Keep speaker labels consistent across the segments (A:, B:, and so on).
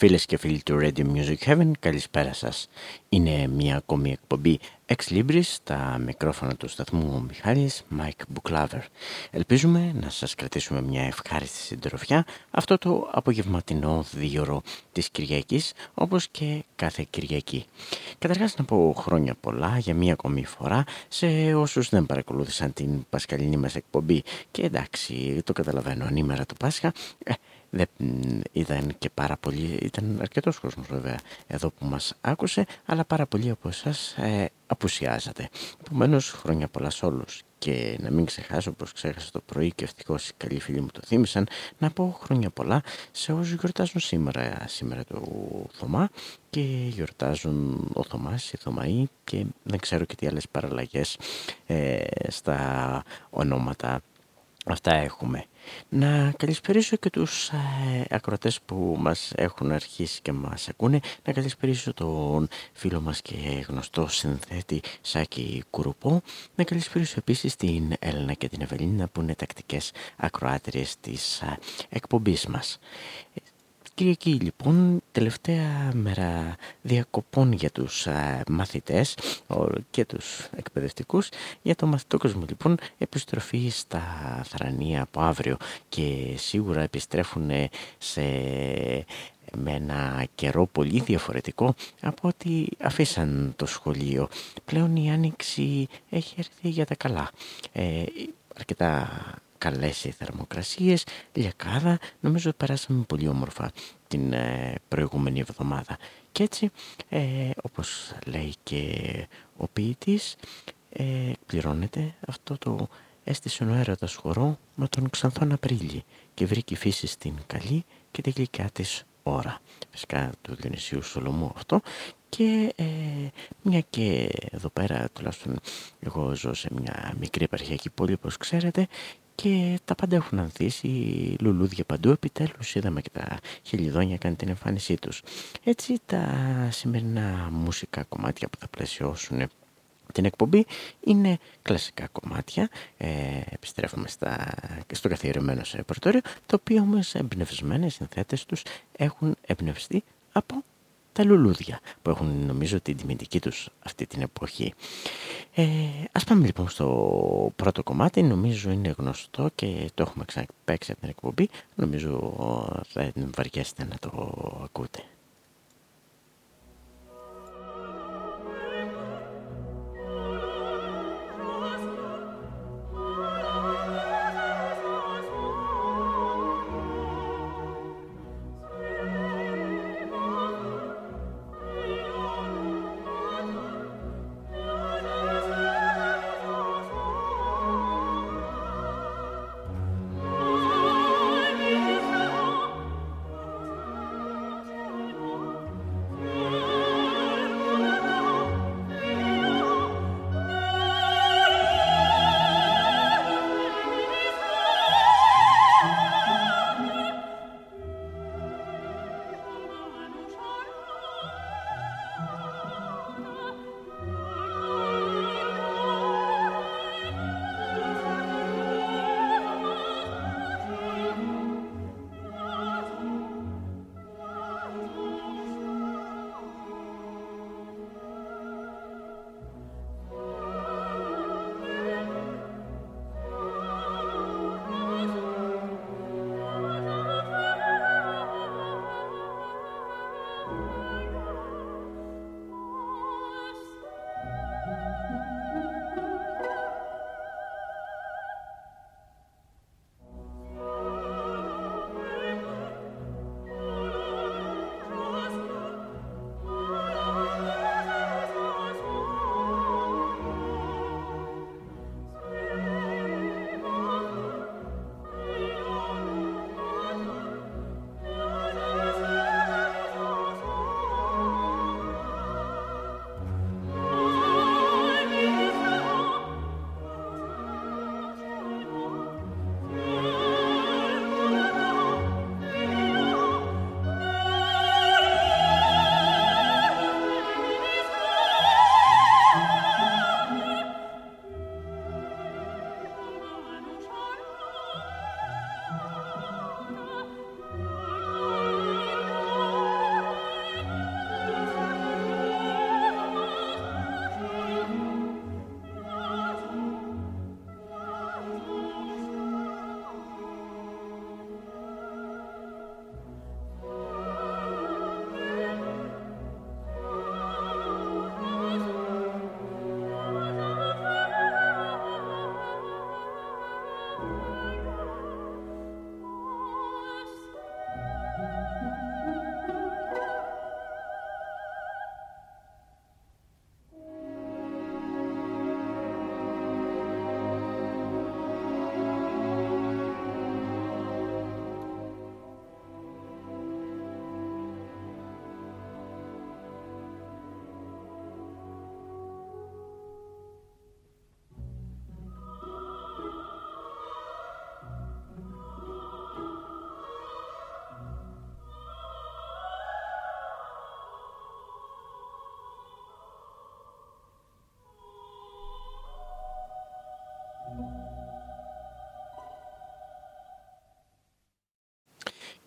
A: Φίλες και φίλοι του Radio Music Heaven, καλησπέρα σας. Είναι μια ακόμη εκπομπή Ex Libris, στα μικρόφωνα του σταθμού ο Μιχάλης Mike Buklaver. Ελπίζουμε να σας κρατήσουμε μια ευχάριστη συντροφιά αυτό το απογευματινό δίωρο της Κυριακής, όπως και κάθε Κυριακή. Καταρχάς να πω χρόνια πολλά για μια ακόμη φορά σε όσους δεν παρακολούθησαν την πασκαλινή μας εκπομπή και εντάξει, το καταλαβαίνω, ανήμερα του Πάσχα, ε, δεν ήταν και πάρα πολύ, ήταν αρκετός κόσμος βέβαια εδώ που μας άκουσε, αλλά πάρα πολλοί από εσάς ε, απουσιάζατε. Επομένως, χρόνια πολλά σε όλους. Και να μην ξεχάσω, όπως ξέχασα το πρωί και ευτυχώς οι καλοί φίλοι μου το θύμισαν, να πω χρόνια πολλά σε όσους γιορτάζουν σήμερα, σήμερα το Θωμά και γιορτάζουν ο Θωμάς, η Θωμαή και δεν ξέρω και τι άλλες παραλλαγές ε, στα ονόματα αυτά έχουμε. Να καλησπερίσω και τους ε, ακροατές που μας έχουν αρχίσει και μας ακούνε. Να καλησπερίσω τον φίλο μας και γνωστό συνθέτη Σάκη Κουρουπό. Να καλησπερίσω επίσης την Έλενα και την Ευελίνα που είναι τακτικές ακροάτριες της ε, εκπομπής μας. Κυριακή λοιπόν, τελευταία μέρα διακοπών για τους α, μαθητές και τους εκπαιδευτικούς. Για το μαθητό κόσμο λοιπόν επιστροφή στα θρανία από αύριο και σίγουρα επιστρέφουν σε με ένα καιρό πολύ διαφορετικό από ότι αφήσαν το σχολείο. Πλέον η άνοιξη έχει έρθει για τα καλά. Ε, αρκετά καλές οι θερμοκρασίες, λιακάδα, νομίζω περάσαμε πολύ όμορφα την ε, προηγούμενη εβδομάδα. Και έτσι, ε, όπως λέει και ο ποιητής, ε, πληρώνεται αυτό το έστησε ο έρωτας χορό με τον Ξανθόν Απρίλη και βρήκε η φύση στην καλή και τη γλυκιά της ώρα. Φυσικά του Διονυσίου Σολομού αυτό και ε, μια και εδώ πέρα τουλάχιστον εγώ ζω σε μια μικρή επαρχιακή πόλη όπως ξέρετε και τα πάντα έχουν ανθίσει, λουλούδια παντού, επιτέλους είδαμε και τα χελιδόνια κάνει την εμφάνισή τους. Έτσι τα σημερινά μουσικά κομμάτια που θα πλαισιώσουν την εκπομπή είναι κλασικά κομμάτια, ε, επιστρέφουμε στα, στο καθιερωμένο σε ρεπορτόριο, το οποίο όμως εμπνευσμένες συνθέτες τους έχουν εμπνευστεί από τα λουλούδια που έχουν νομίζω την τιμητική τους αυτή την εποχή. Ε, ας πάμε λοιπόν στο πρώτο κομμάτι, νομίζω είναι γνωστό και το έχουμε ξαναπαίξει από την εκπομπή, νομίζω θα βαριέστε να το ακούτε.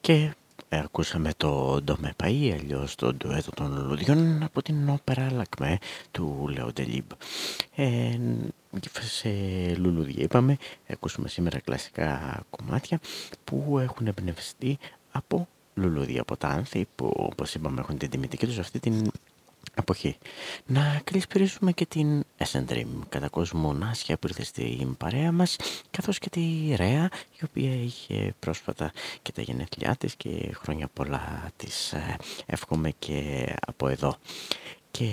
A: Και ακούσαμε το Dôme épais ή αλλιώς το ντουέτο των λουλουδιών από την όπερα Λακμέ του Λεό Ντελίμπ. Ε, σε λουλουδιά είπαμε, ακούσαμε σήμερα κλασικά κομμάτια που έχουν εμπνευστεί από λουλούδια από τα άνθη που όπως είπαμε έχουν την τιμητική τους αυτή την εποχή. Να καλησπερίσουμε και την Dream, κατά κόσμο Νάσια που ήρθε στην παρέα μας, καθώς και τη Ρέα, η οποία είχε πρόσφατα και τα γενέθλιά της και χρόνια πολλά της ε, εύχομαι και από εδώ. Και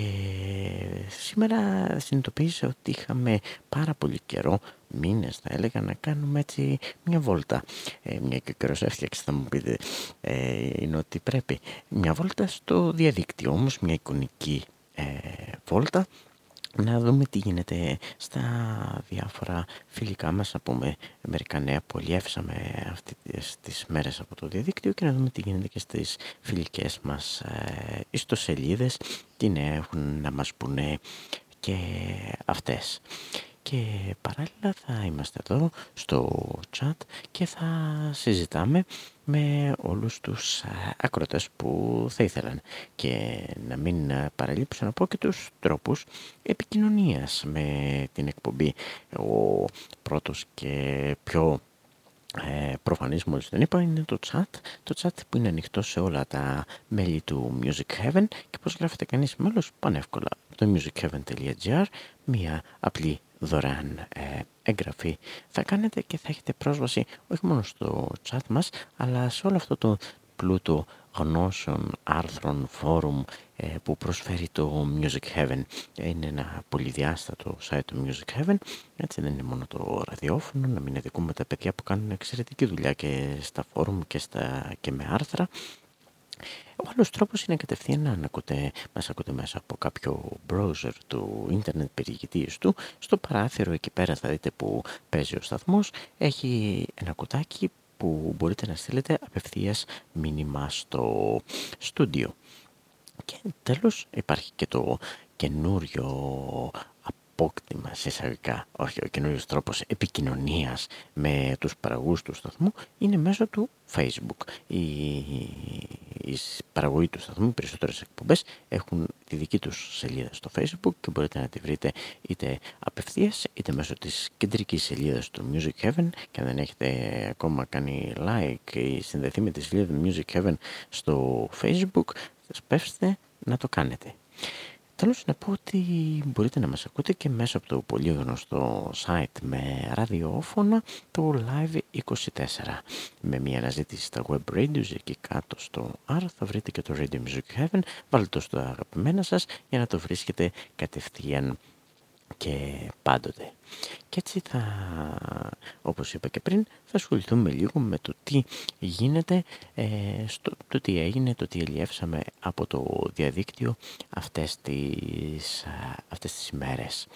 A: σήμερα συνειδητοποίησα ότι είχαμε πάρα πολύ καιρό, μήνες θα έλεγα, να κάνουμε έτσι μια βόλτα. Ε, μια και ο καιρός έφτιαξε θα μου πείτε, ε, είναι ότι πρέπει. Μια βόλτα στο διαδίκτυο, όμως μια εικονική ε, βόλτα να δούμε τι γίνεται στα διάφορα φιλικά μας, να πούμε μερικά νέα που αλλιεύσαμε αυτές τις μέρες από το διαδίκτυο και να δούμε τι γίνεται και στις φιλικές μας ε, ιστοσελίδες, τι νέα έχουν να μας πούνε και αυτές. Και παράλληλα θα είμαστε εδώ στο chat και θα συζητάμε με όλους τους ακροτές που θα ήθελαν και να μην παραλείψω να πω και τους τρόπους επικοινωνίας με την εκπομπή. Ο πρώτος και πιο ε, προφανής μόλις τον είπα είναι το chat. Το chat που είναι ανοιχτό σε όλα τα μέλη του Music Heaven. Και πως γράφεται κανείς μέλος πανεύκολα. Το musicheaven.gr μια απλή δωρεάν ε, εγγραφή θα κάνετε και θα έχετε πρόσβαση όχι μόνο στο chat μας αλλά σε όλο αυτό το πλούτο γνώσεων, άρθρων, φόρουμ ε, που προσφέρει το Music Heaven. Είναι ένα πολυδιάστατο site του Music Heaven, έτσι δεν είναι μόνο το ραδιόφωνο, να μην ειδικούμε τα παιδιά που κάνουν εξαιρετική δουλειά και στα φόρουμ και, στα, και με άρθρα ο άλλος τρόπος είναι κατευθείαν να ακούτε, μας ακούτε μέσα από κάποιο browser του ίντερνετ περιηγητής του. Στο παράθυρο εκεί πέρα θα δείτε που παίζει ο σταθμός. Έχει ένα κουτάκι που μπορείτε να στείλετε απευθείας μήνυμα στο στούντιο. Και τέλος υπάρχει και το καινούριο απόκτημα σε εισαγωγικά, όχι ο καινούριος τρόπος επικοινωνίας με τους παραγωγούς του σταθμού είναι μέσω του Facebook. Η, η παραγωγή του σταθμού, οι περισσότερες εκπομπές έχουν τη δική τους σελίδα στο Facebook και μπορείτε να τη βρείτε είτε απευθείας είτε μέσω της κεντρικής σελίδας του Music Heaven και αν δεν έχετε ακόμα κάνει like ή συνδεθεί με τη σελίδα του Music Heaven στο Facebook, σας πέφτετε να το κάνετε. Τέλος να πω ότι μπορείτε να μας ακούτε και μέσα από το πολύ γνωστό site με ραδιόφωνα το Live24. Με μια αναζήτηση στα web radios εκεί κάτω στο R θα βρείτε και το Radio Music Heaven. Βάλτε το στο αγαπημένα σας για να το βρίσκετε κατευθείαν και πάντοτε. Και έτσι θα, όπως είπα και πριν, θα ασχοληθούμε λίγο με το τι γίνεται, ε, στο, το τι έγινε, το τι ελιεύσαμε από το διαδίκτυο αυτές τις, αυτές τις ημέρες.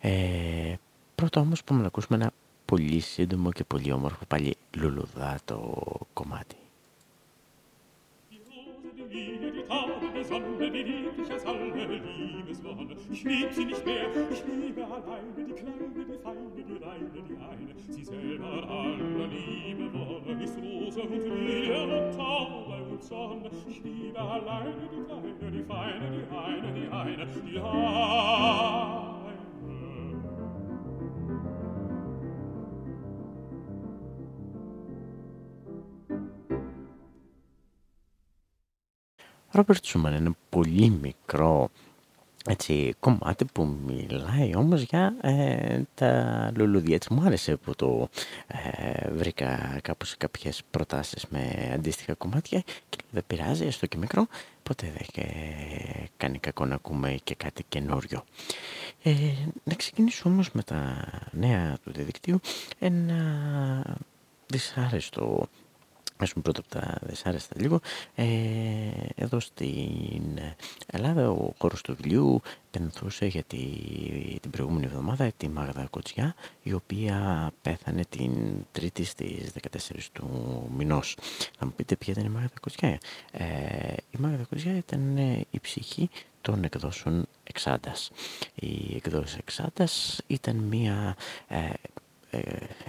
A: Ε, πρώτα όμως πάμε να ακούσουμε ένα πολύ σύντομο και πολύ όμορφο πάλι λουλουδάτο κομμάτι.
B: Sonne, die liebliche Salme, Liebeswonne. Ich lieb sie nicht mehr, ich liebe alleine die Kleine, die Feine, die Reine, die eine. Sie selber aller Liebe Wonne ist Rose und Lilie und Taube und Sonne. Ich liebe alleine die Kleine, die Feine, die eine, die eine, die eine.
A: Ρόμπερτ Σούμαν είναι πολύ μικρό έτσι, κομμάτι που μιλάει όμως για ε, τα λουλούδια. Έτσι μου άρεσε που το ε, βρήκα κάπου σε κάποιες προτάσεις με αντίστοιχα κομμάτια και δεν πειράζει, έστω και μικρό, ποτέ δεν κάνει κακό να ακούμε και κάτι καινούριο. Ε, να ξεκινήσω όμως με τα νέα του διαδικτύου ένα δυσάρεστο Ας πούμε πρώτα από τα δεσάρεστα λίγο, ε, εδώ στην Ελλάδα ο χώρος του βιβλίου πενθούσε για την προηγούμενη εβδομάδα τη Μάγδα Κοτσιά, η οποία πέθανε την Τρίτη στις 14 του μηνός. Θα μου πείτε ποια ήταν η Μάγδα Κοτσιά. Ε, η Μάγδα Κοτσιά ήταν η ψυχή των εκδόσεων Εξάντας. Οι εκδόσεις Εξάντας ήταν μία... Ε, ε,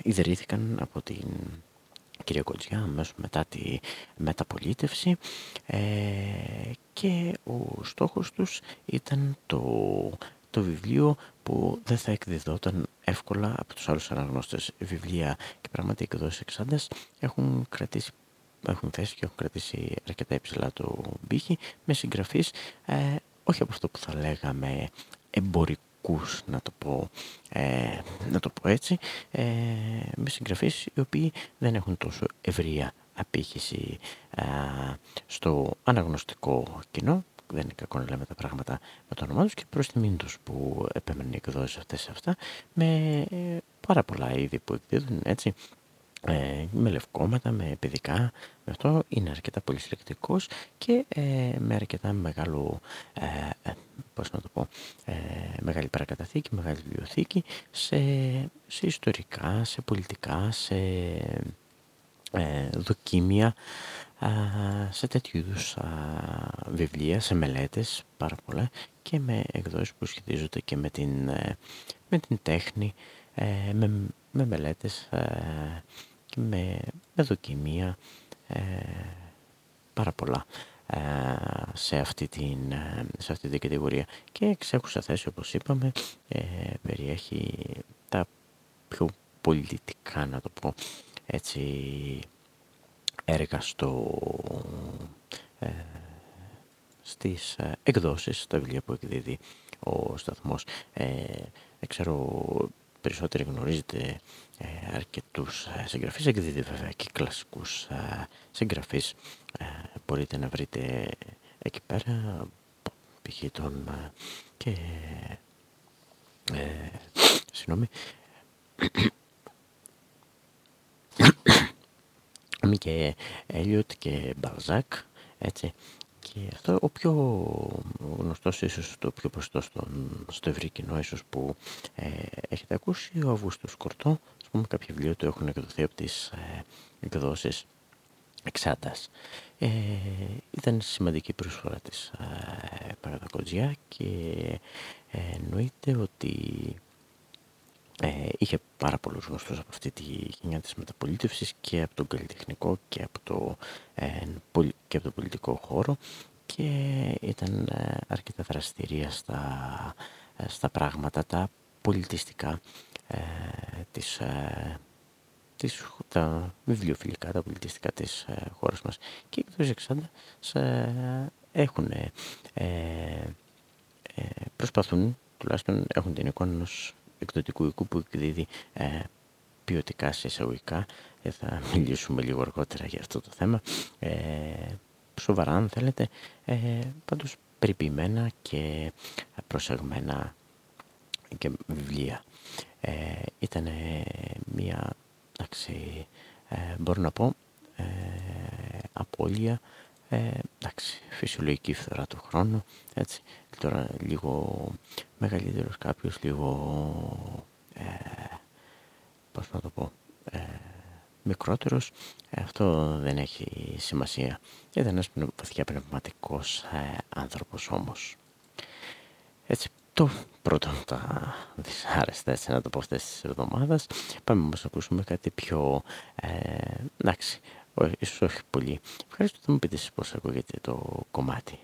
A: ιδρύθηκαν από την κυρία Κοντζιά αμέσως μετά τη μεταπολίτευση ε, και ο στόχος τους ήταν το, το βιβλίο που δεν θα εκδιδόταν εύκολα από τους άλλους αναγνώστες. Βιβλία και πράγματι εκδόσεις εξάντας έχουν κρατήσει έχουν θέσει και έχουν κρατήσει αρκετά υψηλά το μπήχη με συγγραφείς ε, όχι από αυτό που θα λέγαμε εμπορικούς να το πω, ε, να το πω έτσι ε, με συγγραφείς οι οποίοι δεν έχουν τόσο ευρεία απήχηση ε, στο αναγνωστικό κοινό. Δεν είναι κακό να λέμε τα πράγματα με το όνομά τους και προς τιμήν τους που επέμεναν οι εκδόσεις αυτές αυτά με ε, πάρα πολλά είδη που εκδίδουν έτσι ε, με λευκόματα, με παιδικά, με αυτό είναι αρκετά πολύ συλλεκτικός και ε, με αρκετά μεγάλο, ε, ε πώς να το πω, ε, μεγάλη παρακαταθήκη, μεγάλη βιβλιοθήκη σε, σε ιστορικά, σε πολιτικά, σε δοκίμια, σε τέτοιου είδους βιβλία, σε μελέτες πάρα πολλά και με εκδόσεις που σχετίζονται και με την, με την τέχνη, με, με μελέτες και με, με δοκιμία ε, πάρα πολλά ε, σε, αυτή την, ε, σε αυτή την κατηγορία και εξέχουσα θέση όπως είπαμε ε, περιέχει τα πιο πολιτικά να το πω έτσι έργα στο, ε, στις εκδόσεις, τα βιβλία που εκδίδει ο σταθμός. Ε, ξέρω περισσότεροι γνωρίζετε ε, αρκετούς ε, συγγραφείς, εκδίδει βέβαια και κλασικούς ε, συγγραφείς. Ε, μπορείτε να βρείτε εκεί πέρα π.χ. τον ε, και ε, συγγνώμη και Έλιοτ και Μπαλζάκ έτσι και αυτό ο πιο γνωστός, ίσως το πιο προστό στο ευρύ κοινό, ίσως που ε, έχετε ακούσει, ο Αυγούστος Κορτό, ας πούμε κάποια βιβλία του έχουν εκδοθεί από τις ε, εκδόσεις Εξάτας. Ε, ήταν σημαντική προσφορά της ε, και ε, εννοείται ότι ε, είχε πάρα πολλούς γνωστούς από αυτή τη γενιά της μεταπολίτευσης και από τον καλλιτεχνικό και από το, ε, και από το πολιτικό χώρο και ήταν ε, αρκετά δραστηρία στα, ε, στα πράγματα τα πολιτιστικά ε, της, ε, της, τα βιβλιοφιλικά, τα πολιτιστικά της ε, χώρας μας και οι εκτός εξάντα έχουν προσπαθούν τουλάχιστον έχουν την εικόνα ενός εκδοτικού οικού που εκδίδει ε, ποιοτικά σε εισαγωγικά. Ε, θα μιλήσουμε λίγο αργότερα για αυτό το θέμα. Ε, σοβαρά αν θέλετε, ε, πάντως περιποιημένα και προσεγμένα και βιβλία. Ε, ήταν μια, εντάξει, ε, μπορώ να πω, ε, απώλεια ε, εντάξει, φυσιολογική φθορά του χρόνου, έτσι. Τώρα λίγο μεγαλύτερος κάποιος, λίγο, ε, πώς να το πω, ε, μικρότερος, ε, αυτό δεν έχει σημασία. Ήταν ένας βαθιά πνευματικός ε, άνθρωπος όμως. Έτσι, το πρώτο τα δυσάρεστα, έτσι να το πω αυτές τις εβδομάδες. Πάμε όμως να ακούσουμε κάτι πιο, ε, εντάξει, ίσως όχι πολύ. Ευχαριστώ θα μου πείτε πώς ακούγεται το κομμάτι.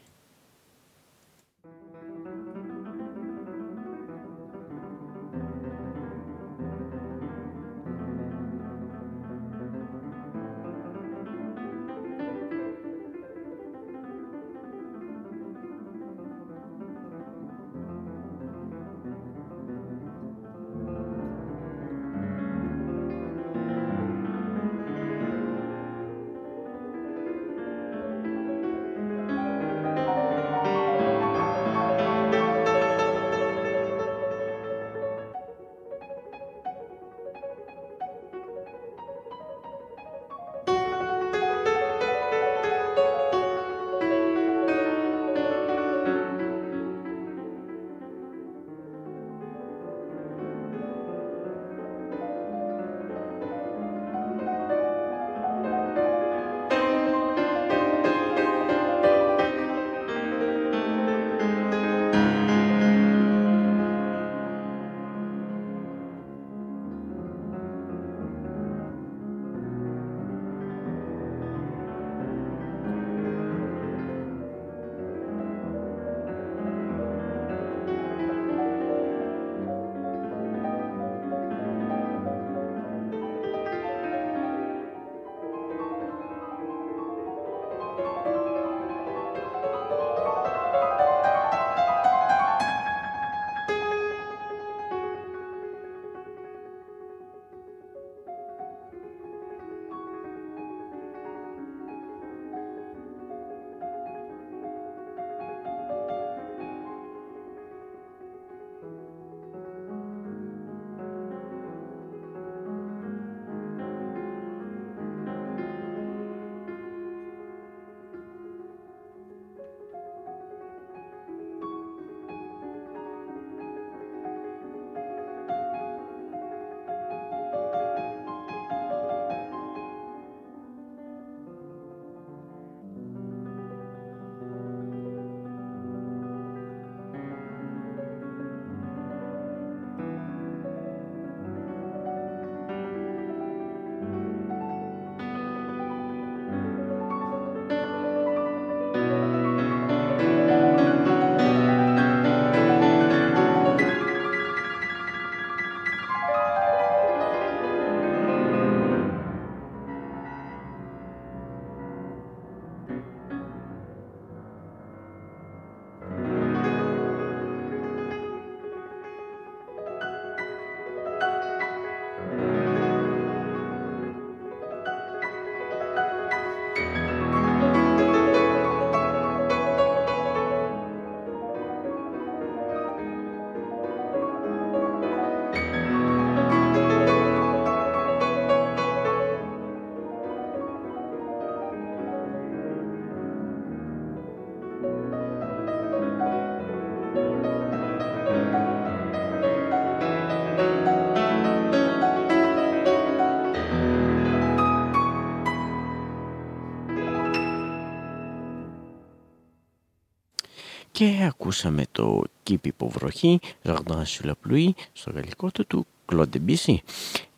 A: Και ακούσαμε το «Κήπη υποβροχή» «Jardin sur στο γαλλικό του του Claude Debussy.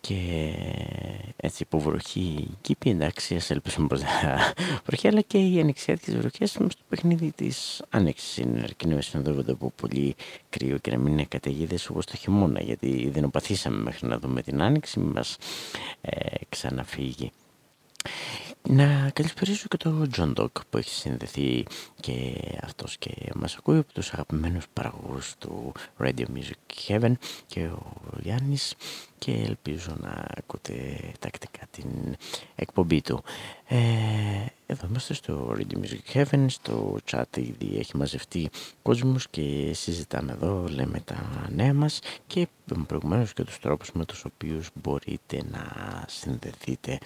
A: Και έτσι υποβροχή κήπη εντάξει ας ελπίσουμε πως θα βροχή αλλά και οι ανοιξιάτικες βροχές στο παιχνίδι της άνοιξης. Είναι αρκεί να συνοδεύονται από πολύ κρύο και να μην είναι καταιγίδες όπως το χειμώνα γιατί δεν οπαθήσαμε μέχρι να δούμε την άνοιξη μας ε, ξαναφύγει να καλησπερίσω και τον John Dog που έχει συνδεθεί και αυτός και μας ακούει από τους αγαπημένους παραγωγούς του Radio Music Heaven και ο Γιάννης και ελπίζω να ακούτε τακτικά την εκπομπή του. Ε, εδώ είμαστε στο Radio Music Heaven, στο chat ήδη έχει μαζευτεί κόσμος και συζητάμε εδώ, λέμε τα νέα μας και προηγουμένως και τους τρόπους με τους οποίους μπορείτε να συνδεθείτε.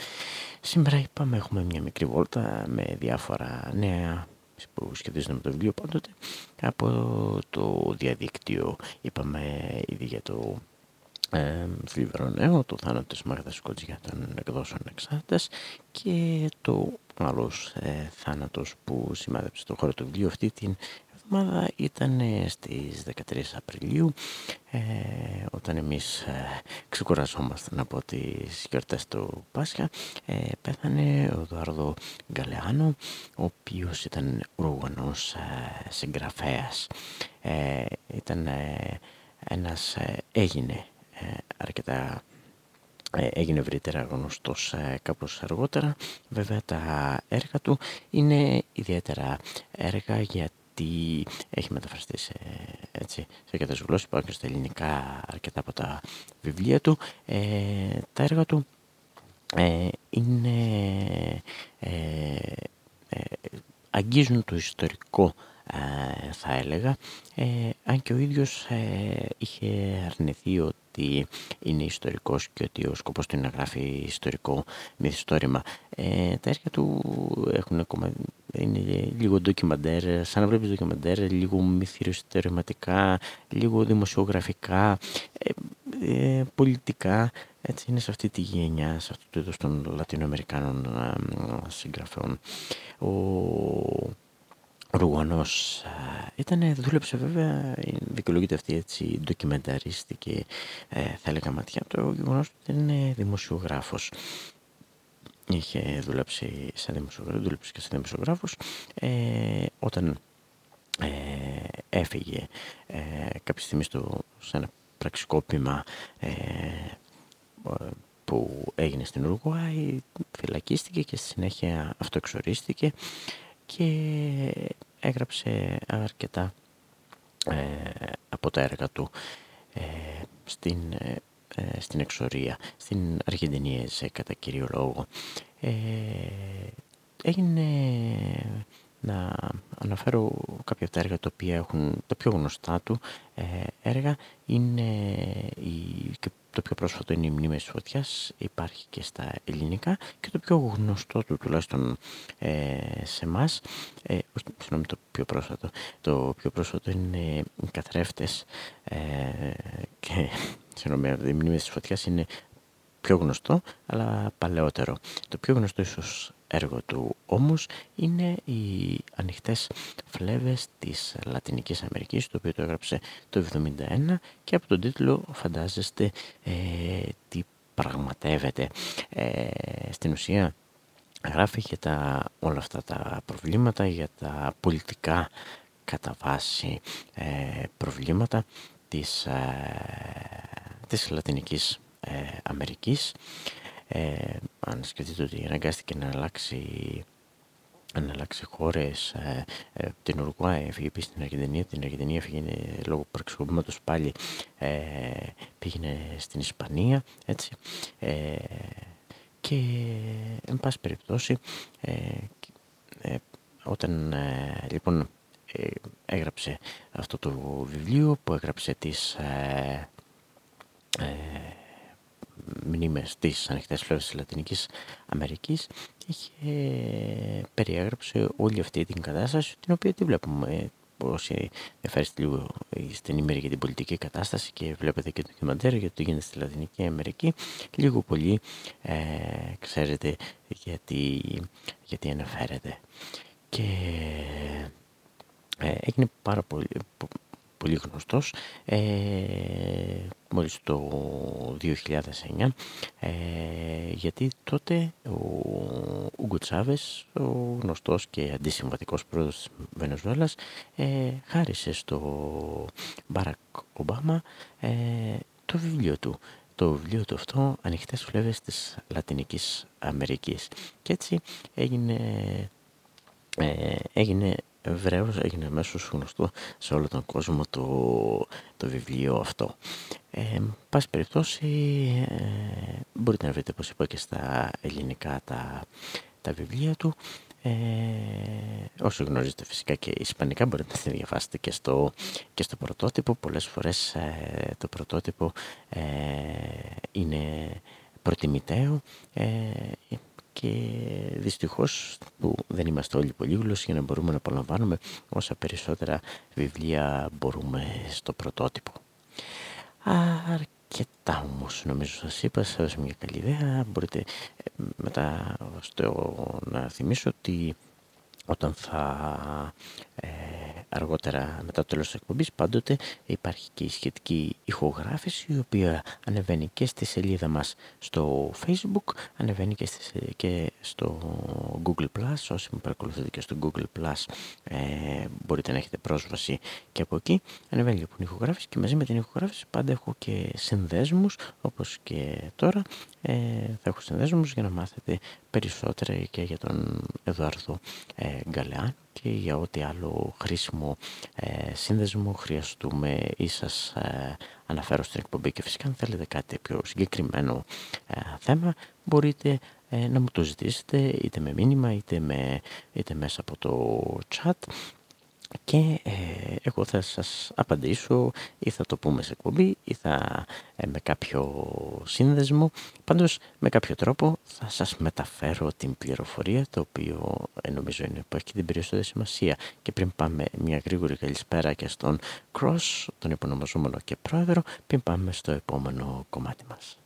A: Σήμερα είπαμε έχουμε μια μικρή βόλτα με διάφορα νέα που σχετίζονται με το βιβλίο πάντοτε από το διαδίκτυο είπαμε ήδη για το ε, θλιβερό νέο, το θάνατος της Μάγδας Κοτζιά των εκδόσεων εξάρτητας και το άλλος ε, θάνατος που σημάδεψε το χώρο του βιβλίου αυτή την εβδομάδα ήταν ε, στις 13 Απριλίου ε, όταν εμείς ε, ξεκουραζόμασταν από τις γιορτές του Πάσχα ε, πέθανε ο Δουάρδο Γκαλεάνο ο οποίος ήταν Ουρουγανός ε, συγγραφέας. Ήταν ένας έγινε αρκετά ε, έγινε ευρύτερα γνωστός ε, κάπως αργότερα. Βέβαια τα έργα του είναι ιδιαίτερα έργα γιατί έχει μεταφραστεί σε, έτσι, σε αρκετές γλώσσες, υπάρχουν και στα ελληνικά αρκετά από τα βιβλία του. Ε, τα έργα του είναι, αγγίζουν το ιστορικό θα έλεγα, αν και ο ίδιος είχε αρνηθεί ότι ότι είναι ιστορικός και ότι ο σκοπός του είναι να γράφει ιστορικό μυθιστόρημα. Ε, τα έργα του έχουν ακόμα, είναι λίγο ντοκιμαντέρ, σαν να βλέπεις ντοκιμαντέρ, λίγο μυθιστορηματικά, λίγο δημοσιογραφικά, ε, ε, πολιτικά. Έτσι είναι σε αυτή τη γενιά, σε αυτό το είδος των Λατινοαμερικάνων συγγραφέων. Ο Ρουγανός ήταν, δούλεψε βέβαια, δικαιολογείται αυτή έτσι, ντοκιμενταρίστηκε, ε, θα έλεγα ματιά, το γεγονός ότι είναι δημοσιογράφος. Είχε δουλέψει σαν δημοσιογράφος, δούλεψε και σαν δημοσιογράφος, ε, όταν ε, έφυγε ε, κάποια στιγμή στο, σε ένα πραξικόπημα ε, που έγινε στην Ουρουγουάη, φυλακίστηκε και στη συνέχεια αυτοεξορίστηκε και έγραψε αρκετά ε, από τα έργα του ε, στην, ε, ε, στην εξορία, στην Αργεντινίεζε κατά κύριο λόγο. έγινε να αναφέρω κάποια από τα έργα τα οποία έχουν τα πιο γνωστά του έργα είναι η, το πιο πρόσφατο είναι η μνήμη της φωτιάς, υπάρχει και στα ελληνικά και το πιο γνωστό του τουλάχιστον ε, σε εμά, ε, συγγνώμη το πιο πρόσφατο, το πιο πρόσφατο είναι οι καθρέφτες ε, και συγγνώμη, η μνήμη της φωτιάς είναι πιο γνωστό αλλά παλαιότερο. Το πιο γνωστό ίσως έργο του όμως είναι οι ανοιχτές φλέβες της Λατινικής Αμερικής το οποίο το έγραψε το 1971 και από τον τίτλο φαντάζεστε ε, τι πραγματεύεται ε, στην ουσία γράφει για τα, όλα αυτά τα προβλήματα για τα πολιτικά κατά βάση ε, προβλήματα της, της Λατινικής Αμερικής ε, αν σκεφτείτε ότι αναγκάστηκε να αλλάξει να αλλάξει χώρες ε, ε, την Ουρουάη έφυγε επίσης στην Αργεντινή την Αργεντινή έφυγε λόγω πραξικοπήματος πάλι ε, πήγαινε στην Ισπανία έτσι. Ε, και εν πάση περιπτώσει ε, ε, όταν λοιπόν έγραψε αυτό το βιβλίο που έγραψε τις μνήμες της ανοιχτές φλόρες της Λατινικής Αμερικής είχε περιέγραψε όλη αυτή την κατάσταση την οποία τη βλέπουμε όσοι ενδιαφέρεστε λίγο στην ημέρα για την πολιτική κατάσταση και βλέπετε και το ντοκιμαντέρ για το τι γίνεται στη Λατινική Αμερική. Λίγο πολύ ε, ξέρετε γιατί, γιατί αναφέρεται. Και έγινε πάρα πολύ, πολύ γνωστός ε, μόλις το 2009 ε, γιατί τότε ο Ούγκο Τσάβες, ο γνωστός και αντισυμβατικός πρόεδρος της Βενεζουέλας ε, χάρισε στο Μπάρακ Ομπάμα ε, το βιβλίο του. Το βιβλίο του αυτό «Ανοιχτές φλέβες της Λατινικής Αμερικής» και έτσι έγινε, ε, έγινε Ευρέως έγινε αμέσως γνωστό σε όλο τον κόσμο το, το βιβλίο αυτό. Ε, πάση περιπτώσει ε, μπορείτε να βρείτε όπως είπα και στα ελληνικά τα, τα βιβλία του. Ε, όσο γνωρίζετε φυσικά και ισπανικά μπορείτε να διαβάσετε και στο, και στο πρωτότυπο. Πολλές φορές ε, το πρωτότυπο ε, είναι προτιμητέο ε, και δυστυχώς που δεν είμαστε όλοι πολύγλωσσοι για να μπορούμε να απολαμβάνουμε όσα περισσότερα βιβλία μπορούμε στο πρωτότυπο. Αρκετά όμως νομίζω σας είπα, σας έδωσα μια καλή ιδέα. Μπορείτε ε, μετά στο, να θυμίσω ότι όταν θα ε, αργότερα μετά το τέλος της εκπομπής πάντοτε υπάρχει και η σχετική ηχογράφηση η οποία ανεβαίνει και στη σελίδα μας στο facebook ανεβαίνει και, και στο google plus. Όσοι με παρακολουθείτε και στο google plus ε, μπορείτε να έχετε πρόσβαση και από εκεί. Ανεβαίνει λοιπόν η ηχογράφηση και μαζί με την ηχογράφηση πάντα έχω και συνδέσμους όπως και τώρα ε, θα έχω συνδέσμους για να μάθετε περισσότερα και για τον Εδουάρδο ε, Γκαλεάν και για ό,τι άλλο χρήσιμο ε, σύνδεσμο χρειαστούμε. Ή σας ε, αναφέρω στην εκπομπή και φυσικά αν θέλετε κάτι πιο συγκεκριμένο ε, θέμα μπορείτε ε, να μου το ζητήσετε είτε με μήνυμα είτε, με, είτε μέσα από το chat και ε, εγώ θα σας απαντήσω ή θα το πούμε σε εκπομπή ή θα ε, με κάποιο σύνδεσμο πάντως με κάποιο τρόπο θα σας μεταφέρω την πληροφορία το οποίο ε, νομίζω είναι που έχει την περισσότερη σημασία και πριν πάμε μια γρήγορη καλησπέρα και στον Cross τον υπονομαζόμενο και πρόεδρο πριν πάμε στο επόμενο κομμάτι μας.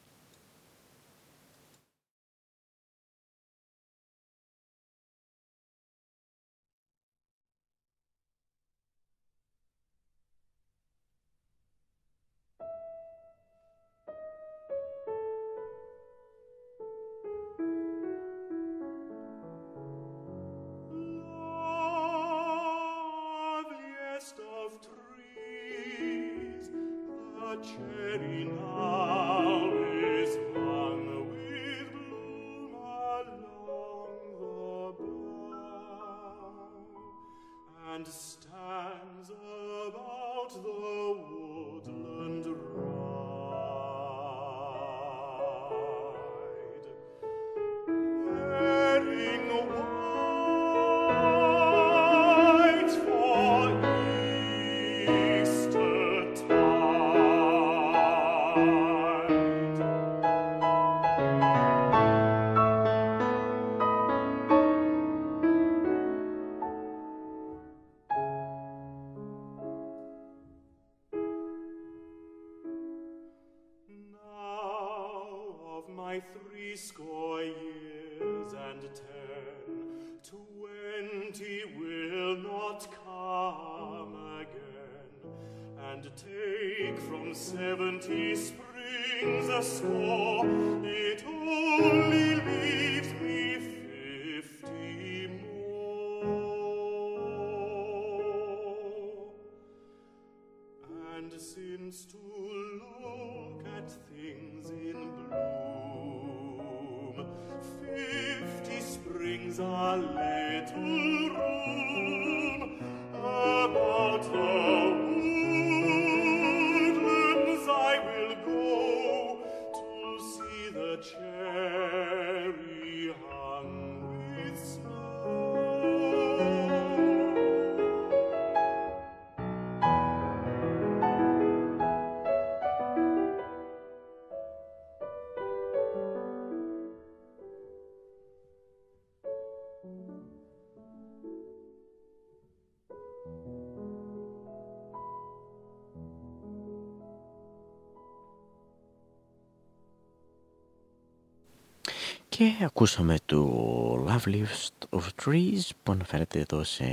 A: Και ακούσαμε το Loveliest of Trees που αναφέρεται εδώ σε,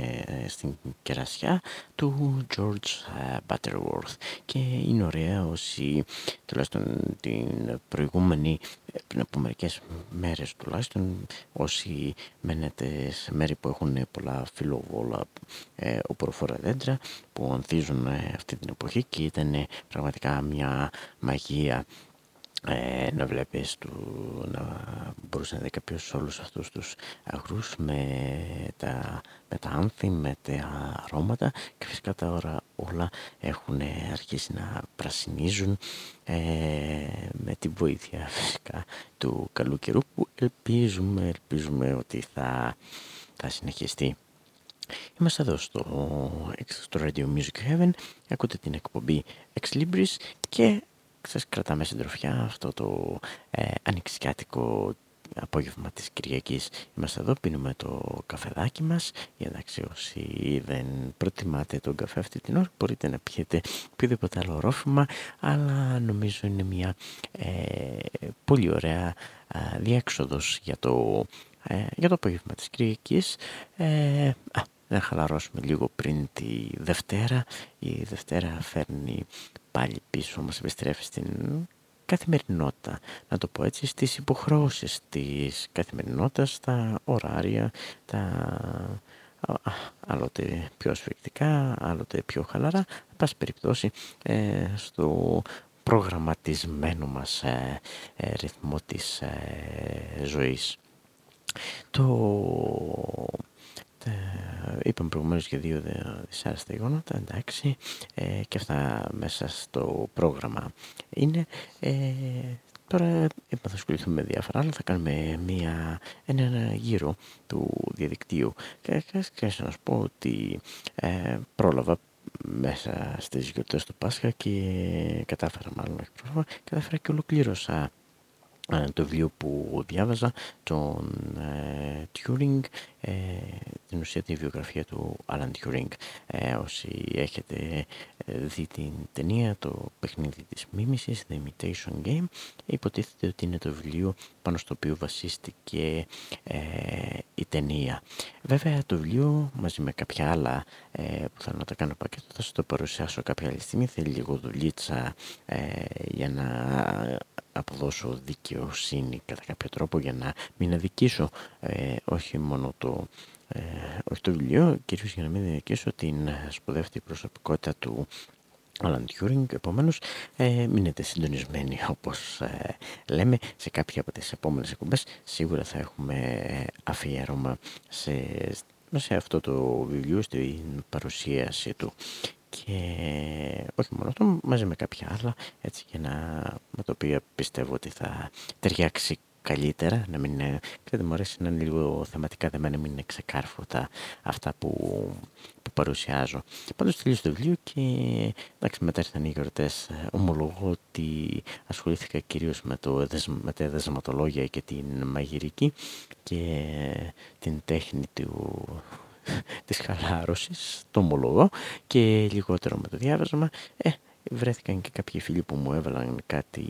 A: στην κερασιά του George ε, Butterworth. Και είναι ωραία όσοι τουλάχιστον την προηγούμενη πριν από μερικές μέρες τουλάχιστον όσοι μένετε σε μέρη που έχουν πολλά φιλοβόλα ε, οποροφόρα δέντρα που ανθίζουν ε, αυτή την εποχή και ήταν πραγματικά μια μαγεία ε, να βλέπεις του, να μπορούσε να δει κάποιος όλους αυτούς τους αγρούς με τα, με τα άνθη, με τα αρώματα και φυσικά τα ώρα όλα έχουν αρχίσει να πρασινίζουν ε, με την βοήθεια φυσικά του καλού καιρού που ελπίζουμε, ελπίζουμε ότι θα, θα συνεχιστεί. Είμαστε εδώ στο, στο Radio Music Heaven, ακούτε την εκπομπή Ex Libris και σας κρατάμε συντροφιά αυτό το ε, ανοιξιάτικο απόγευμα της Κυριακής. Είμαστε εδώ, πίνουμε το καφεδάκι μας. Για εντάξει όσοι δεν προτιμάτε τον καφέ αυτή την ώρα μπορείτε να πιείτε οποιοδήποτε άλλο ρόφημα αλλά νομίζω είναι μια ε, πολύ ωραία ε, διέξοδος για το, ε, για το απόγευμα της Κυριακής. Ε, α, να χαλαρώσουμε λίγο πριν τη Δευτέρα. Η Δευτέρα φέρνει πάλι πίσω μας επιστρέφει στην καθημερινότητα, να το πω έτσι, στις υποχρεώσεις της καθημερινότητας, τα ωράρια, τα άλλοτε πιο ασφικτικά, άλλοτε πιο χαλαρά, πάση περιπτώσει ε, στο προγραμματισμένο μας ε, ε, ρυθμό της ζωής. Το ε, είπαμε προηγουμένως για δύο δυσάρεστα γεγονότα, εντάξει, ε, και αυτά μέσα στο πρόγραμμα είναι. Ε, τώρα θα ασχοληθούμε με διάφορα άλλα, θα κάνουμε μια, ένα γύρο του διαδικτύου και, και, να σου πω ότι ε, πρόλαβα μέσα στις γιορτές του Πάσχα και κατάφερα μάλλον όχι πρόλαβα, κατάφερα και ολοκλήρωσα ε, το βιβλίο που διάβαζα, τον ε, Turing, ε, την ουσία τη βιογραφία του Alan Turing. Ε, όσοι έχετε ε, δει την ταινία, το παιχνίδι της μίμησης, The Imitation Game, υποτίθεται ότι είναι το βιβλίο πάνω στο οποίο βασίστηκε η ταινία. Βέβαια το βιβλίο μαζί με κάποια άλλα που θέλω να τα κάνω πακέτο θα σας το παρουσιάσω κάποια άλλη στιγμή, θέλει λίγο δουλίτσα για να αποδώσω δικαιοσύνη κατά κάποιο τρόπο για να μην αδικήσω ε, όχι μόνο το, ε, όχι το βιβλίο, κυρίως για να μην αδικήσω την σπουδεύτη προσωπικότητα του Alan Turing, επομένως ε, μείνετε συντονισμένοι όπως ε, λέμε σε κάποια από τις επόμενες εκπομπές. Σίγουρα θα έχουμε αφιέρωμα σε, σε αυτό το βιβλίο, στην παρουσίαση του και όχι μόνο αυτό, μαζί με κάποια άλλα, έτσι για να, με το οποίο πιστεύω ότι θα ταιριάξει καλύτερα, να μην είναι, ξέρετε μου αρέσει να είναι λίγο θεματικά δεμένα, μην είναι ξεκάρφωτα αυτά που, που παρουσιάζω. Πάντως τελείωσε το βιβλίο και εντάξει μετά ήρθαν οι γιορτές, ομολογώ ότι ασχολήθηκα κυρίως με, το, με τα δεσματολόγια και την μαγειρική και την τέχνη του της χαλάρωσης, το ομολογώ, και λιγότερο με το διάβασμα. Ε, βρέθηκαν και κάποιοι φίλοι που μου έβαλαν κάτι,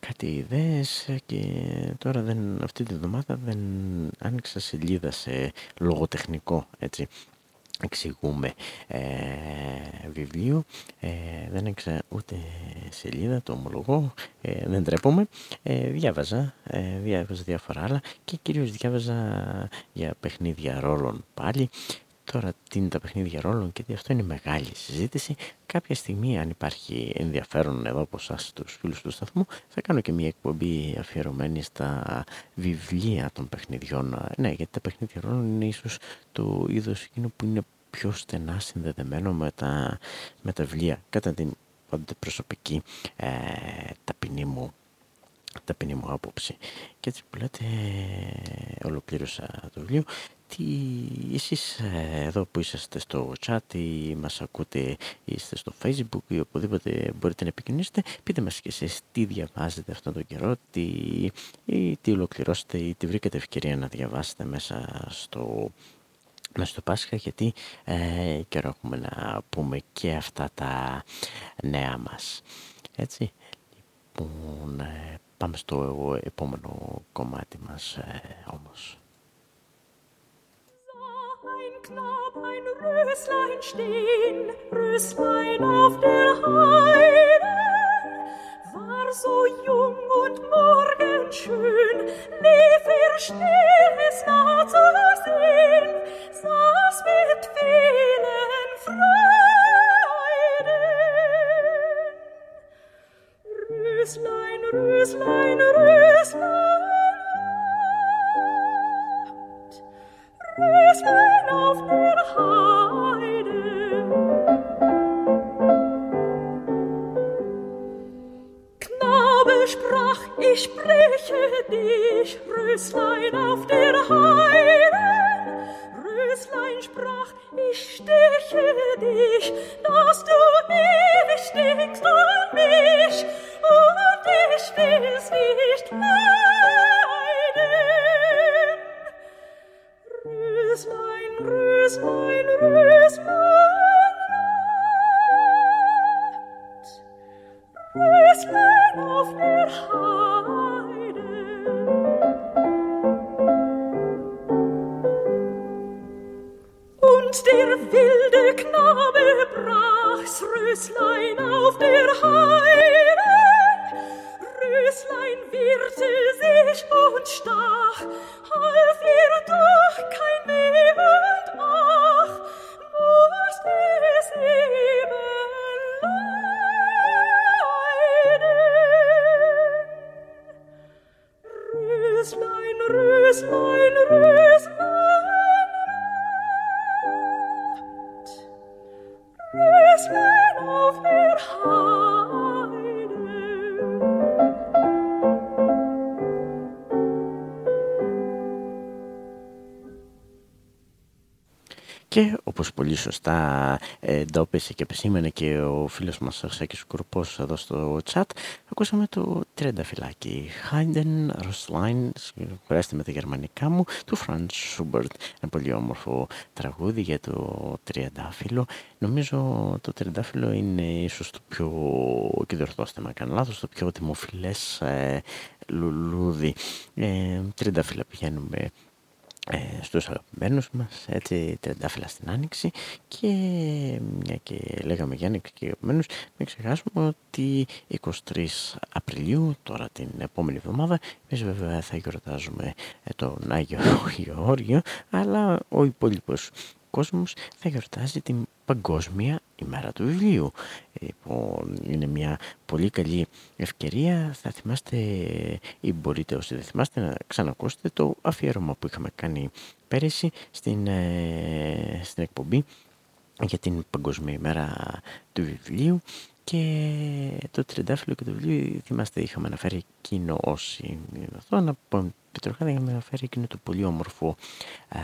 A: κάτι ιδέες και τώρα δεν, αυτή τη βδομάδα δεν άνοιξα σελίδα σε λογοτεχνικό, έτσι εξηγούμε ε, βιβλίο. Ε, δεν έξα ούτε σελίδα το ομολογώ. Ε, δεν τρέπομαι. Ε, διάβαζα, ε, διάβαζα διάφορα άλλα και κυρίως διάβαζα για παιχνίδια ρόλων πάλι Τώρα τι είναι τα παιχνίδια ρόλων και τι αυτό είναι μεγάλη συζήτηση. Κάποια στιγμή αν υπάρχει ενδιαφέρον εδώ από εσάς τους φίλους του σταθμού θα κάνω και μια εκπομπή αφιερωμένη στα βιβλία των παιχνιδιών. Ναι, γιατί τα παιχνίδια ρόλων είναι ίσως το είδος εκείνο που είναι πιο στενά συνδεδεμένο με τα, με τα βιβλία κατά την προσωπική ε, ταπεινή μου ταπεινή μου άποψη. Και έτσι που λέτε, ολοκλήρωσα το βιβλίο τι εσείς ε, εδώ που είσαστε στο chat ή μας ακούτε είστε στο facebook ή οπουδήποτε μπορείτε να επικοινωνήσετε πείτε μας και εσείς τι διαβάζετε αυτόν τον καιρό τι, ή τι ολοκληρώσετε ή τι βρήκατε ευκαιρία να διαβάσετε μέσα στο μέσα στο Πάσχα γιατί ε, καιρό έχουμε να πούμε και αυτά τα νέα μας έτσι λοιπόν ε, Πάμε στο επόμενο κομμάτι μας ε, όμως.
C: Knab ein Röslein stehen, Röslein auf der Heide, war so jung und morgenschön, er schnell es nah zu sehen, saß mit vielen
A: σωστά ε, εντόπισε και επεσήμανε και ο φίλος μας ο Σάκης Κουρπός εδώ στο chat, ακούσαμε το τριανταφυλάκι Haydn Roslein, χωρέστε με τα γερμανικά μου, του Franz Schubert. Ένα πολύ όμορφο τραγούδι για το τριαντάφυλλο. Νομίζω το τριαντάφυλλο είναι ίσως το πιο, και διορθώστε με κάνω λάθος, το πιο δημοφιλές ε, λουλούδι. Ε, τριαντάφυλλα πηγαίνουμε ε, στους αγαπημένους μας, έτσι τριαντάφυλλα στην Άνοιξη. Και μια και λέγαμε για Άνοιξη και αγαπημένους, μην ξεχάσουμε ότι 23 Απριλίου, τώρα την επόμενη εβδομάδα, εμείς βέβαια θα γιορτάζουμε ε, τον Άγιο Γεώργιο, αλλά ο υπόλοιπος κόσμος θα γιορτάζει την Παγκόσμια ημέρα του βιβλίου. Λοιπόν, είναι μια πολύ καλή ευκαιρία. Θα θυμάστε ή μπορείτε όσοι δεν θυμάστε να ξανακούσετε το αφιέρωμα που είχαμε κάνει πέρυσι στην, ε, στην εκπομπή για την Παγκόσμια ημέρα του βιβλίου και το τριαντάφυλλο και το βιβλίο θυμάστε είχαμε αναφέρει εκείνο όσοι αυτό να πω Πετροχάδη είχαμε αναφέρει εκείνο το πολύ όμορφο ε,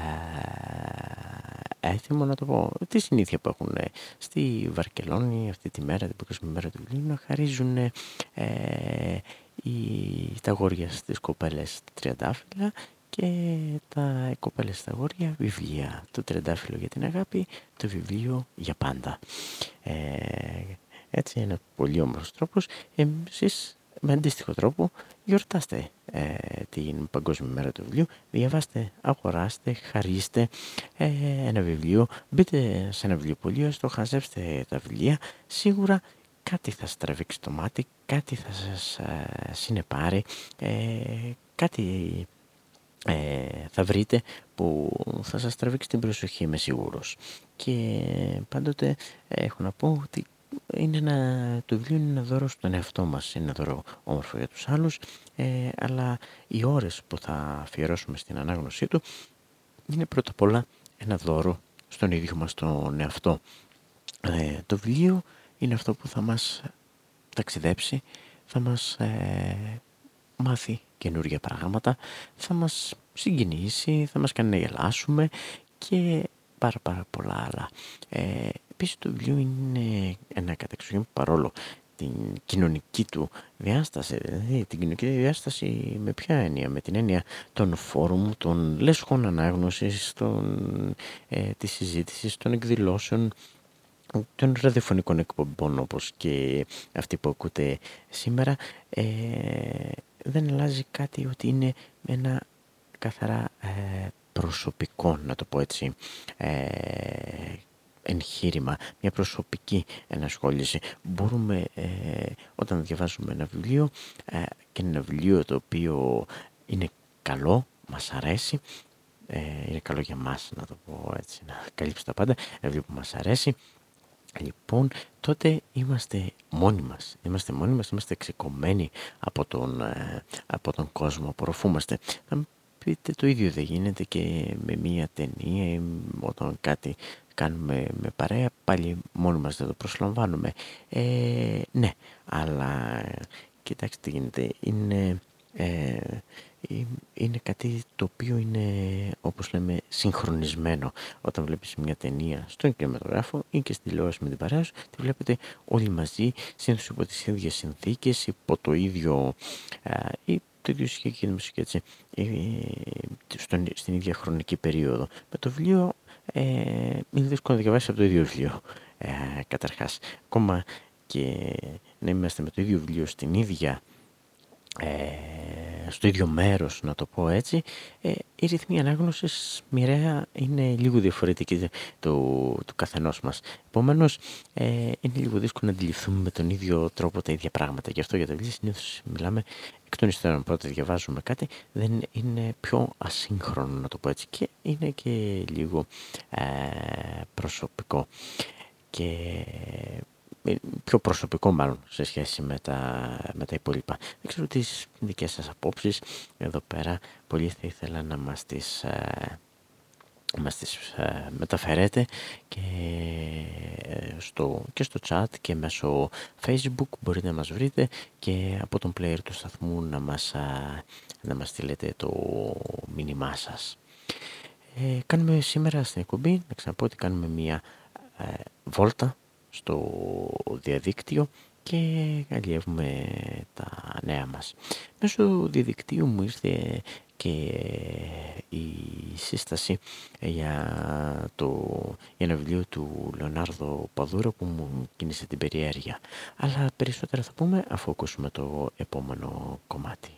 A: έθιμο να το πω τη συνήθεια που έχουν στη Βαρκελόνη αυτή τη μέρα, την παγκόσμια μέρα του βιβλίου να χαρίζουν ε, οι, τα αγόρια στις κοπέλες τριαντάφυλλα και τα κοπέλες στα αγόρια βιβλία. Το τριαντάφυλλο για την αγάπη, το βιβλίο για πάντα. Ε, έτσι είναι πολύ όμορφος τρόπος. Εσείς με αντίστοιχο τρόπο γιορτάστε ε, την Παγκόσμια Μέρα του Βιβλίου, διαβάστε, αγοράστε, χαρίστε ε, ένα βιβλίο, μπείτε σε ένα βιβλιοπωλείο, στο χαζέψτε τα βιβλία, σίγουρα κάτι θα σας τραβήξει το μάτι, κάτι θα σας ε, συνεπάρει, κάτι θα βρείτε που θα σας τραβήξει την προσοχή, είμαι σίγουρος. Και πάντοτε έχω να πω ότι είναι ένα, το βιβλίο είναι ένα δώρο στον εαυτό μας, είναι ένα δώρο όμορφο για τους άλλους, ε, αλλά οι ώρες που θα αφιερώσουμε στην ανάγνωσή του είναι πρώτα απ' όλα ένα δώρο στον ίδιο μας τον εαυτό. Ε, το βιβλίο είναι αυτό που θα μας ταξιδέψει, θα μας ε, μάθει καινούργια πράγματα, θα μας συγκινήσει, θα μας κάνει να γελάσουμε και πάρα πάρα πολλά άλλα. Ε, Επίσης το βιβλίο είναι ένα κατεξοχήν παρόλο την κοινωνική του διάσταση, δηλαδή την κοινωνική διάσταση με ποια έννοια, με την έννοια των φόρουμ, των λέσχων ανάγνωσης, των, ε, της συζήτησης, των εκδηλώσεων, των ραδιοφωνικών εκπομπών όπως και αυτή που ακούτε σήμερα, ε, δεν αλλάζει κάτι ότι είναι ένα καθαρά ε, προσωπικό, να το πω έτσι, ε, εγχείρημα, μια προσωπική ενασχόληση. Μπορούμε ε, όταν διαβάζουμε ένα βιβλίο ε, και ένα βιβλίο το οποίο είναι καλό, μας αρέσει, ε, είναι καλό για μας να το πω έτσι, να καλύψει τα πάντα, ένα βιβλίο που μας αρέσει, Λοιπόν, τότε είμαστε μόνοι μας. Είμαστε μόνοι μας, είμαστε εξοικωμένοι από τον, από τον κόσμο, απορροφούμαστε. Θα πείτε το ίδιο δεν γίνεται και με μία ταινία όταν κάτι κάνουμε με παρέα πάλι μόνοι μας δεν το προσλαμβάνουμε ε, ναι αλλά κοιτάξτε τι γίνεται είναι, ε, είναι κάτι το οποίο είναι όπως λέμε συγχρονισμένο όταν βλέπεις μια ταινία στον κινηματογράφο ή και στη τηλεόραση με την παρέα σου τη βλέπετε όλοι μαζί συνήθως υπό τις ίδιες συνθήκες υπό το ίδιο ή το ίδιο ισχύει και η μουσική έτσι, ε, στον, στην ίδια χρονική περίοδο. Με το βιβλίο ε, είναι δύσκολο να διαβάσει από το ίδιο βιβλίο. Ε, καταρχάς, ακόμα και να είμαστε με το ίδιο βιβλίο στην ίδια ε, στο ίδιο μέρος να το πω έτσι ε, η ρυθμή ανάγνωσης μοιραία είναι λίγο διαφορετική του, του καθενός μας επομένως ε, είναι λίγο δύσκολο να αντιληφθούμε με τον ίδιο τρόπο τα ίδια πράγματα γι' αυτό για τα βιβλία συνήθως μιλάμε εκ των υστέρων πρώτα διαβάζουμε κάτι δεν είναι πιο ασύγχρονο να το πω έτσι και είναι και λίγο ε, προσωπικό και πιο προσωπικό μάλλον σε σχέση με τα, με τα υπόλοιπα. Δεν ξέρω τις δικές σας απόψεις εδώ πέρα. Πολύ θα ήθελα να μας τις, ε, μας τις ε, μεταφέρετε και, ε, στο, και στο chat και μέσω facebook μπορείτε να μας βρείτε και από τον player του σταθμού να μας, να μας στείλετε το μήνυμά σας. Ε, κάνουμε σήμερα στην εκπομπή, να ξαναπώ ότι κάνουμε μια βόλτα στο διαδίκτυο και αλλιεύουμε τα νέα μας. Μέσω διαδικτύου μου ήρθε και η σύσταση για, το, για ένα βιβλίο του Λεωνάρδο Παδούρο που μου κίνησε την περιέργεια. Αλλά περισσότερα θα πούμε αφού ακούσουμε το επόμενο κομμάτι.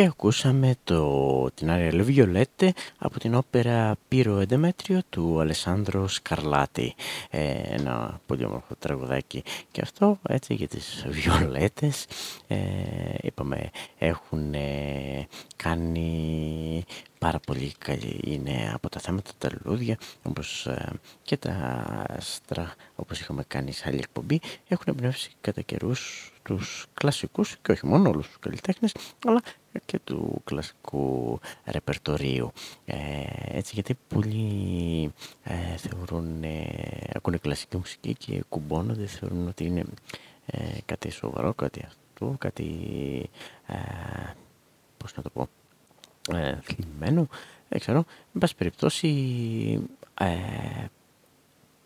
A: Και ακούσαμε το, την Άρια Λεβιολέτε από την όπερα Πύρο Εντεμέτριο του Αλεσάνδρο Σκαρλάτη. Ε, ένα πολύ όμορφο τραγουδάκι. Και αυτό έτσι για τις Βιολέτες. Ε, είπαμε έχουν κάνει πάρα πολύ καλή είναι από τα θέματα τα λουλούδια όπως ε, και τα άστρα όπως είχαμε κάνει σε άλλη εκπομπή. Έχουν εμπνεύσει κατά καιρούς τους κλασικούς και όχι μόνο όλους τους καλλιτέχνες αλλά και του κλασικού ρεπερτορίου ε, έτσι γιατί πολλοί ε, θεωρούν ε, ακούνε κλασική μουσική και κουμπώνονται θεωρούν ότι είναι ε, κάτι σοβαρό κάτι αυτό κάτι ε, πώς να το πω ε, θλιμμένο, δεν ξέρω. Εν πάση περιπτώσει, ε,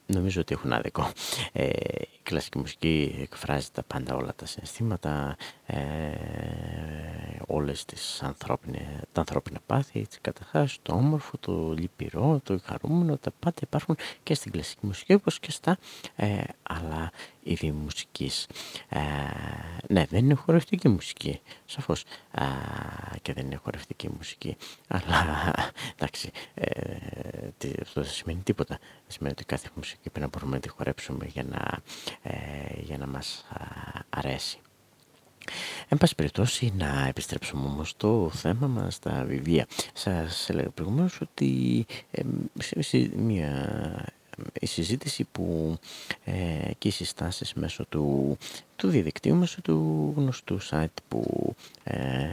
A: νομίζω ότι έχουν άδικο. Ε, η κλασική μουσική εκφράζει τα πάντα όλα τα συναισθήματα, ε, όλες τις ανθρώπινες, τα ανθρώπινα πάθη, έτσι, καταρχάς το όμορφο, το λυπηρό, το χαρούμενο, τα πάντα υπάρχουν και στην κλασική μουσική όπως και στα ε, άλλα είδη μουσικής. Ε, ναι, δεν είναι χορευτική μουσική, σαφώς, ε, και δεν είναι χορευτική μουσική, αλλά εντάξει, ε, αυτό δεν σημαίνει τίποτα. Δεν σημαίνει ότι κάθε μουσική πρέπει να μπορούμε να τη χορέψουμε για να, ε, για να μας αρέσει. Εν πάση περιπτώσει να επιστρέψουμε όμως στο θέμα μας στα βιβλία. Σας έλεγα προηγουμένως ότι ε, σε μια η συζήτηση που ε, και οι συστάσεις μέσω του, του διαδικτύου, μέσω του γνωστού site που ε,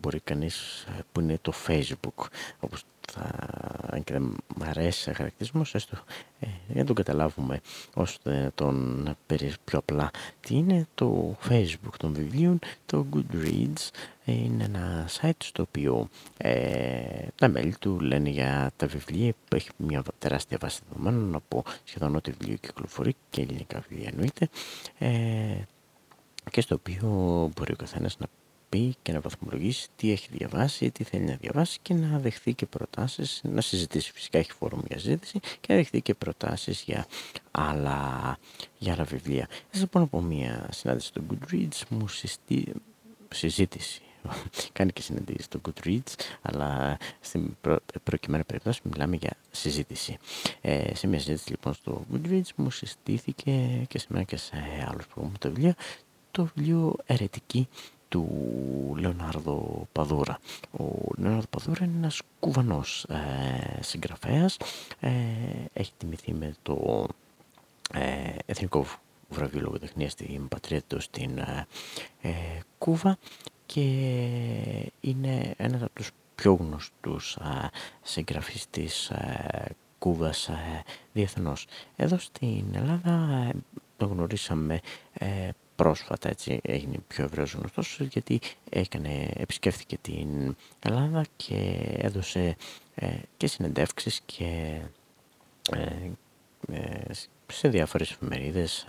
A: μπορεί κανείς, που είναι το Facebook, όπως θα, αν και δεν μ' αρέσει ο χαρακτηρισμός, έστω ε, για να τον καταλάβουμε ώστε τον πιο απλά. Τι είναι το Facebook των βιβλίων, το Goodreads, είναι ένα site στο οποίο ε, τα μέλη του λένε για τα βιβλία που έχει μια τεράστια βάση δεδομένων από σχεδόν ό,τι βιβλίο κυκλοφορεί και ελληνικά βιβλία εννοείται ε, και στο οποίο μπορεί ο καθένας να πει και να βαθμολογήσει τι έχει διαβάσει, τι θέλει να διαβάσει και να δεχθεί και προτάσεις, να συζητήσει φυσικά, έχει φόρουμ για ζήτηση και να δεχθεί και προτάσεις για άλλα, για άλλα βιβλία. Θα σας πω από μια συνάντηση στο Goodreads, μου συστή, συζήτηση κάνει και συναντήσεις στο Goodreads, αλλά στην προ, προκειμένη περίπτωση μιλάμε για συζήτηση. Ε, σε μια συζήτηση λοιπόν στο Goodreads μου συστήθηκε και σε μένα και σε άλλους που το βιβλίο, το βιβλίο «Ερετική» του Λεωνάρδο Παδούρα. Ο Λεωνάρδο Παδούρα είναι ένας κουβανός ε, συγγραφέας, ε, έχει τιμηθεί με το ε, Εθνικό Βραβείο Λογοτεχνίας στην πατρίδα του στην ε, ε, Κούβα και είναι ένας από τους πιο γνωστούς συγγραφείς της Κούβας διεθνώς. Εδώ στην Ελλάδα το γνωρίσαμε πρόσφατα έτσι έγινε πιο ευρέως γνωστός γιατί έκανε, επισκέφθηκε την Ελλάδα και έδωσε ε, και συνεντεύξεις και ε, ε, σε διάφορες εφημερίδες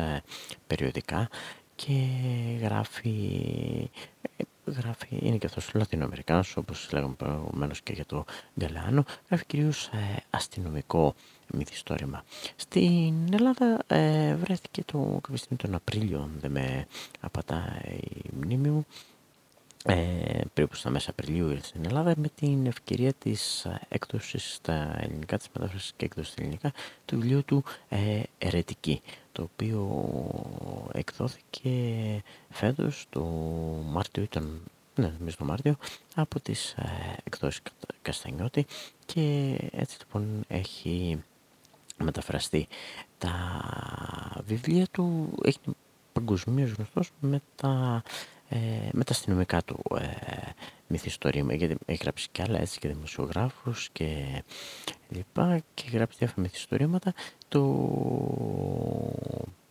A: περιοδικά και γράφει, γράφει είναι και αυτός Λατινοαμερικάνος όπως λέγαμε προηγουμένως και για το Γκαλάνο γράφει κυρίως αστυνομικό μυθιστόρημα. Στην Ελλάδα ε, βρέθηκε το κάποια στιγμή τον Απρίλιο, δεν με απατάει η μνήμη μου, ε, περίπου στα μέσα Απριλίου ήρθε στην Ελλάδα με την ευκαιρία της έκδοσης στα ελληνικά, της μετάφρασης και έκδοσης στα ελληνικά του βιβλίου του ε, «Ερετική», το οποίο εκδόθηκε φέτος το Μάρτιο, ήταν ναι, νομίζω το Μάρτιο, από τις ε, εκδόσεις Καστανιώτη και έτσι λοιπόν έχει μεταφραστεί. Τα βιβλία του έχει παγκοσμίως γνωστός με τα, ε, με τα αστυνομικά του ε, μυθιστορήματα. Γιατί έχει γράψει και άλλα έτσι και δημοσιογράφους και λοιπά και έχει γράψει διάφορα μυθιστορήματα. Το,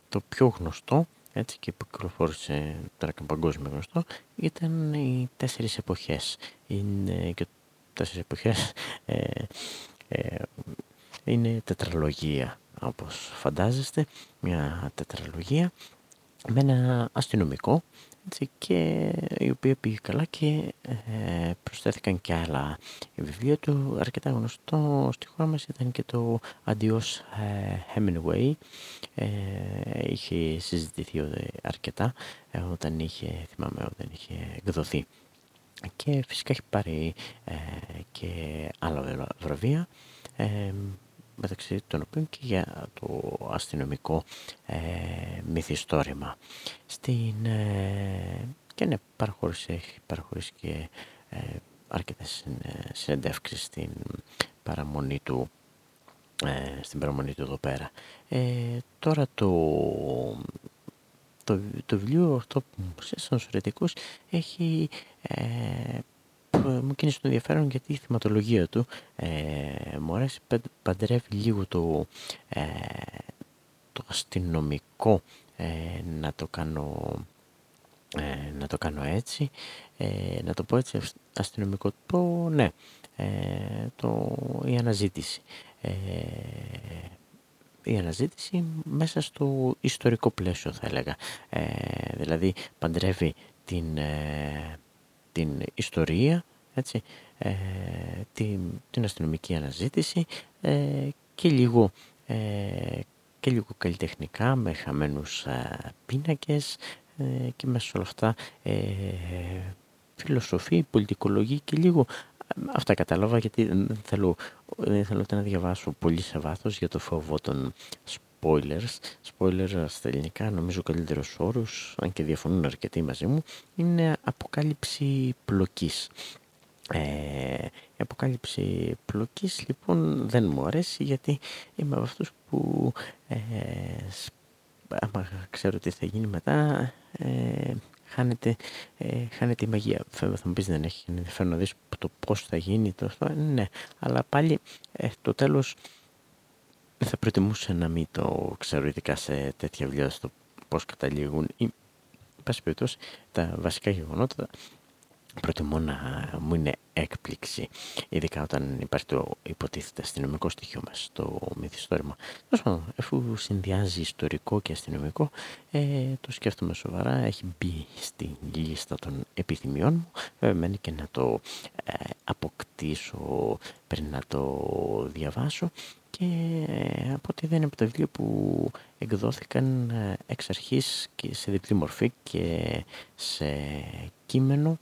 A: το πιο γνωστό έτσι και που κυκλοφόρησε τώρα και παγκόσμιο γνωστό ήταν οι τέσσερις εποχές είναι και τέσσερις εποχές ε, ε, είναι τετραλογία όπως φαντάζεστε. Μια τετραλογία με ένα αστυνομικό έτσι, και η οποία πήγε καλά και ε, προσθέθηκαν και άλλα. Η βιβλία του αρκετά γνωστό στη χώρα μας ήταν και το Adios ε, Hemingway. Ε, είχε συζητηθεί αρκετά ε, όταν είχε θυμάμαι όταν είχε εκδοθεί. Και φυσικά έχει πάρει ε, και άλλα βραβεία. Ε, μεταξύ των οποίων και για το αστυνομικό ε, μυθιστόρημα. Στην, ε, και ναι, παραχώρησε, έχει παραχωρήσει και ε, αρκετές συνεντεύξεις στην παραμονή του ε, στην παραμονή του εδώ πέρα. Ε, τώρα το, το, το βιβλίο αυτό που μου έχει ε, μου κίνησε το ενδιαφέρον γιατί η θυματολογία του ε, μου αρέσει παντρεύει λίγο το, ε, το αστυνομικό ε, να το κάνω ε, να το κάνω έτσι να το πω έτσι αστυνομικό το ναι το, η αναζήτηση. Η αναζήτηση μέσα στο ιστορικό πλαίσιο θα έλεγα. Δηλαδή παντρεύει την την ιστορία, έτσι, ε, την, την αστυνομική αναζήτηση ε, και, λίγο, ε, και λίγο καλλιτεχνικά με χαμένους ε, πίνακες και μέσα σε όλα αυτά φιλοσοφία, πολιτικολογία και λίγο Αυτά κατάλαβα γιατί δεν θέλω, δεν θέλω να διαβάσω πολύ σε βάθος για το φόβο των spoilers. Spoilers στα ελληνικά νομίζω καλύτερος όρους, αν και διαφωνούν αρκετοί μαζί μου, είναι αποκάλυψη πλοκής. Ε, η αποκάλυψη πλοκής λοιπόν δεν μου αρέσει γιατί είμαι από αυτούς που ε, άμα ξέρω τι θα γίνει μετά ε, χάνεται, ε, χάνεται η μαγεία. θα μου πεις δεν έχει ενδιαφέρον να δεις το πώς θα γίνει το αυτό, ναι, αλλά πάλι ε, το τέλος θα προτιμούσα να μην το ξέρω ειδικά σε τέτοια βιβλία στο πώς καταλήγουν ή πάση περιπτώσει τα βασικά γεγονότα προτιμώ να μου είναι έκπληξη ειδικά όταν υπάρχει το υποτίθεται αστυνομικό στοιχείο μας στο μυθιστόρημα. Αφού συνδυάζει ιστορικό και αστυνομικό ε, το σκέφτομαι σοβαρά έχει μπει στη λίστα των επιθυμιών μου. Βέβαια μένει και να το ε, αποκτήσω πριν να το διαβάσω και ε, από ό,τι δεν είναι από τα βιβλία που εκδόθηκαν ε, εξ αρχής και σε διπλή μορφή και σε κείμενο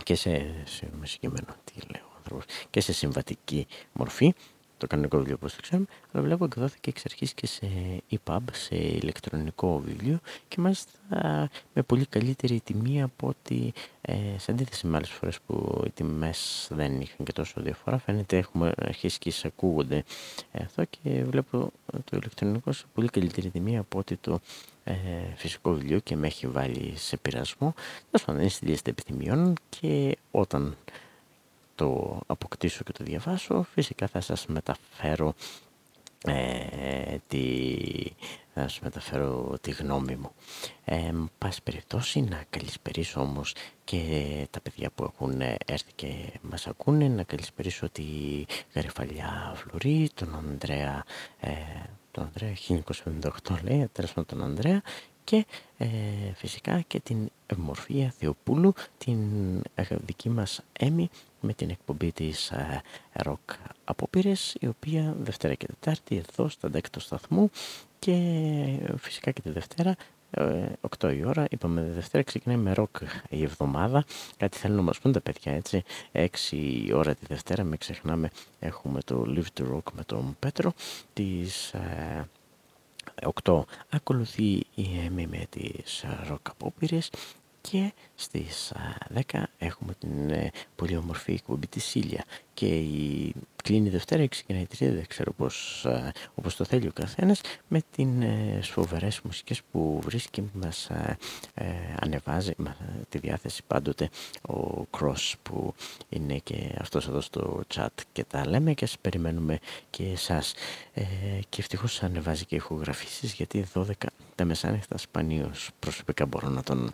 A: και σε, σε, κείμενο, τι λέω, και σε συμβατική μορφή το κανονικό βιβλίο όπως το ξέρουμε, αλλά βλέπω εκδόθηκε εξ αρχής και σε EPUB, σε ηλεκτρονικό βιβλίο και μάλιστα με πολύ καλύτερη τιμή από ότι ε, σε αντίθεση με άλλες φορές που οι τιμές δεν είχαν και τόσο διαφορά φαίνεται έχουμε αρχίσει και εισακούγονται αυτό και βλέπω το ηλεκτρονικό σε πολύ καλύτερη τιμή από ότι το ε, φυσικό βιβλίο και με έχει βάλει σε πειρασμό. Τέλος πάντων, είναι στη λίστα επιθυμιών και όταν το αποκτήσω και το διαβάσω, φυσικά θα σας μεταφέρω ε, τη, θα σας μεταφέρω τη γνώμη μου. Ε, πάση περιπτώσει να καλησπερίσω όμως και τα παιδιά που έχουν έρθει και μας ακούνε, να καλησπερίσω τη Γαριφαλιά Φλουρή, τον Ανδρέα, ε, τον Ανδρέα 1978 λέει, τέλος τον Ανδρέα και ε, φυσικά και την Ευμορφία Θεοπούλου, την δική μας Έμι με την εκπομπή της ε, Rock Απόπειρες, η οποία Δευτέρα και Τετάρτη εδώ στα αντέκτο σταθμού και φυσικά και τη Δευτέρα 8 ε, η ώρα, είπαμε Δευτέρα ξεκινάει με ροκ η εβδομάδα. Κάτι θέλουν να μας πούν τα παιδιά έτσι. 6 η ώρα τη Δευτέρα μην ξεχνάμε έχουμε το Live to Rock με τον Πέτρο. Τις 8 ακολουθεί η Έμι με τις ροκ απόπειρες και στις 10 έχουμε την ε, πολύ όμορφη εκπομπή της Σίλια και η κλείνει η Δευτέρα, ξεκινάει η Τρίτη, δεν ξέρω πώς, όπως το θέλει ο καθένας, με την ε, φοβερές μουσικές που βρίσκει, μας ε, ανεβάζει με τη διάθεση πάντοτε ο Cross που είναι και αυτός εδώ στο chat και τα λέμε και σας περιμένουμε και εσάς. Ε, και ευτυχώς ανεβάζει και ηχογραφήσεις γιατί 12 τα μεσάνυχτα σπανίως προσωπικά μπορώ να τον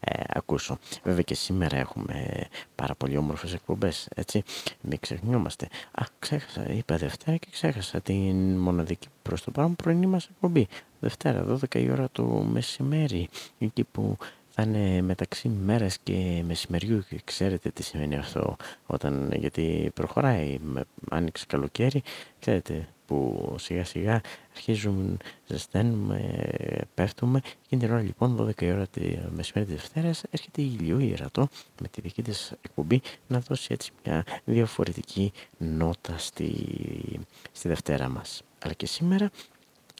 A: ε, ακούσω. Βέβαια και σήμερα έχουμε πάρα πολύ όμορφες εκπομπές, έτσι, μην ξεχνιόμαστε. Α, ξέχασα, είπα Δευτέρα και ξέχασα την μοναδική προς το παρόν πρωινή μας εκπομπή. Δευτέρα, 12 η ώρα το μεσημέρι, εκεί που θα είναι μεταξύ μέρας και μεσημεριού και ξέρετε τι σημαίνει αυτό όταν, γιατί προχωράει με άνοιξη καλοκαίρι, ξέρετε που σιγά σιγά αρχίζουμε, ζεσταίνουμε, πέφτουμε και την ώρα λοιπόν 12 η ώρα τη μεσημέρι της Δευτέρας έρχεται η Ηλιού Ιερατό με τη δική της εκπομπή να δώσει έτσι μια διαφορετική νότα στη, στη Δευτέρα μας. Αλλά και σήμερα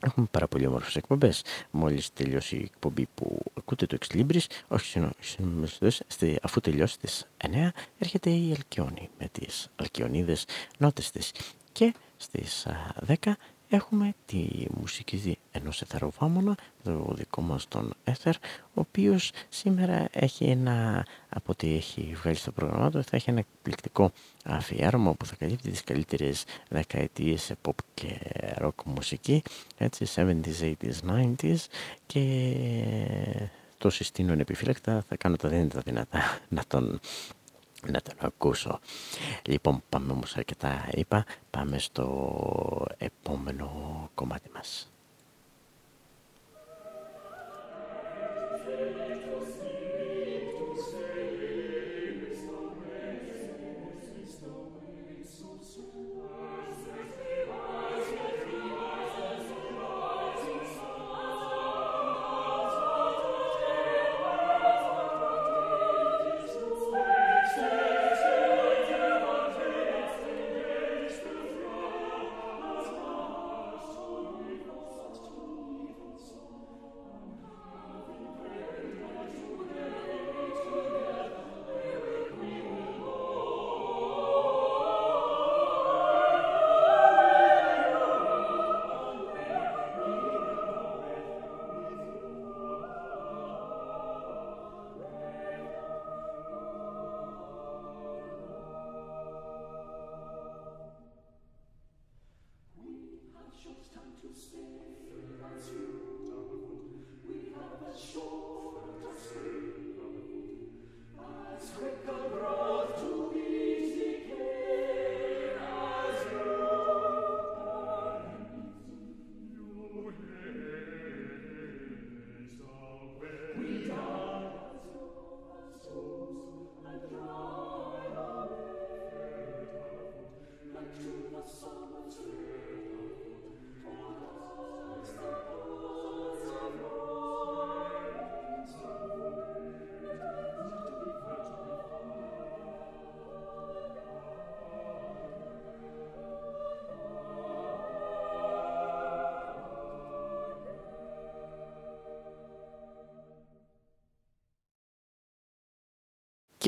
A: Έχουμε πάρα πολύ όμορφες εκπομπές. Μόλις τελειώσει η εκπομπή που ακούτε το Ex Libris, όχι συγγνώμη, αφού τελειώσει τις 9, έρχεται η Αλκιόνη με τις αλκιονίδες νότες της. Και στις 10 έχουμε τη μουσική ενός εθεροβάμωνα, το δικό μας τον Έθερ, ο οποίος σήμερα έχει ένα, από ό,τι έχει βγάλει στο πρόγραμμά του, θα έχει ένα εκπληκτικό αφιέρωμα που θα καλύπτει τις καλύτερες δεκαετίες σε pop και rock μουσική, έτσι, 70s, 80s, 90s και το συστήνω επιφύλακτα, θα κάνω τα δίνητα δυνατά να τον να τον ακούσω. Λοιπόν, πάμε όμως αρκετά είπα, πάμε στο επόμενο κομμάτι μας.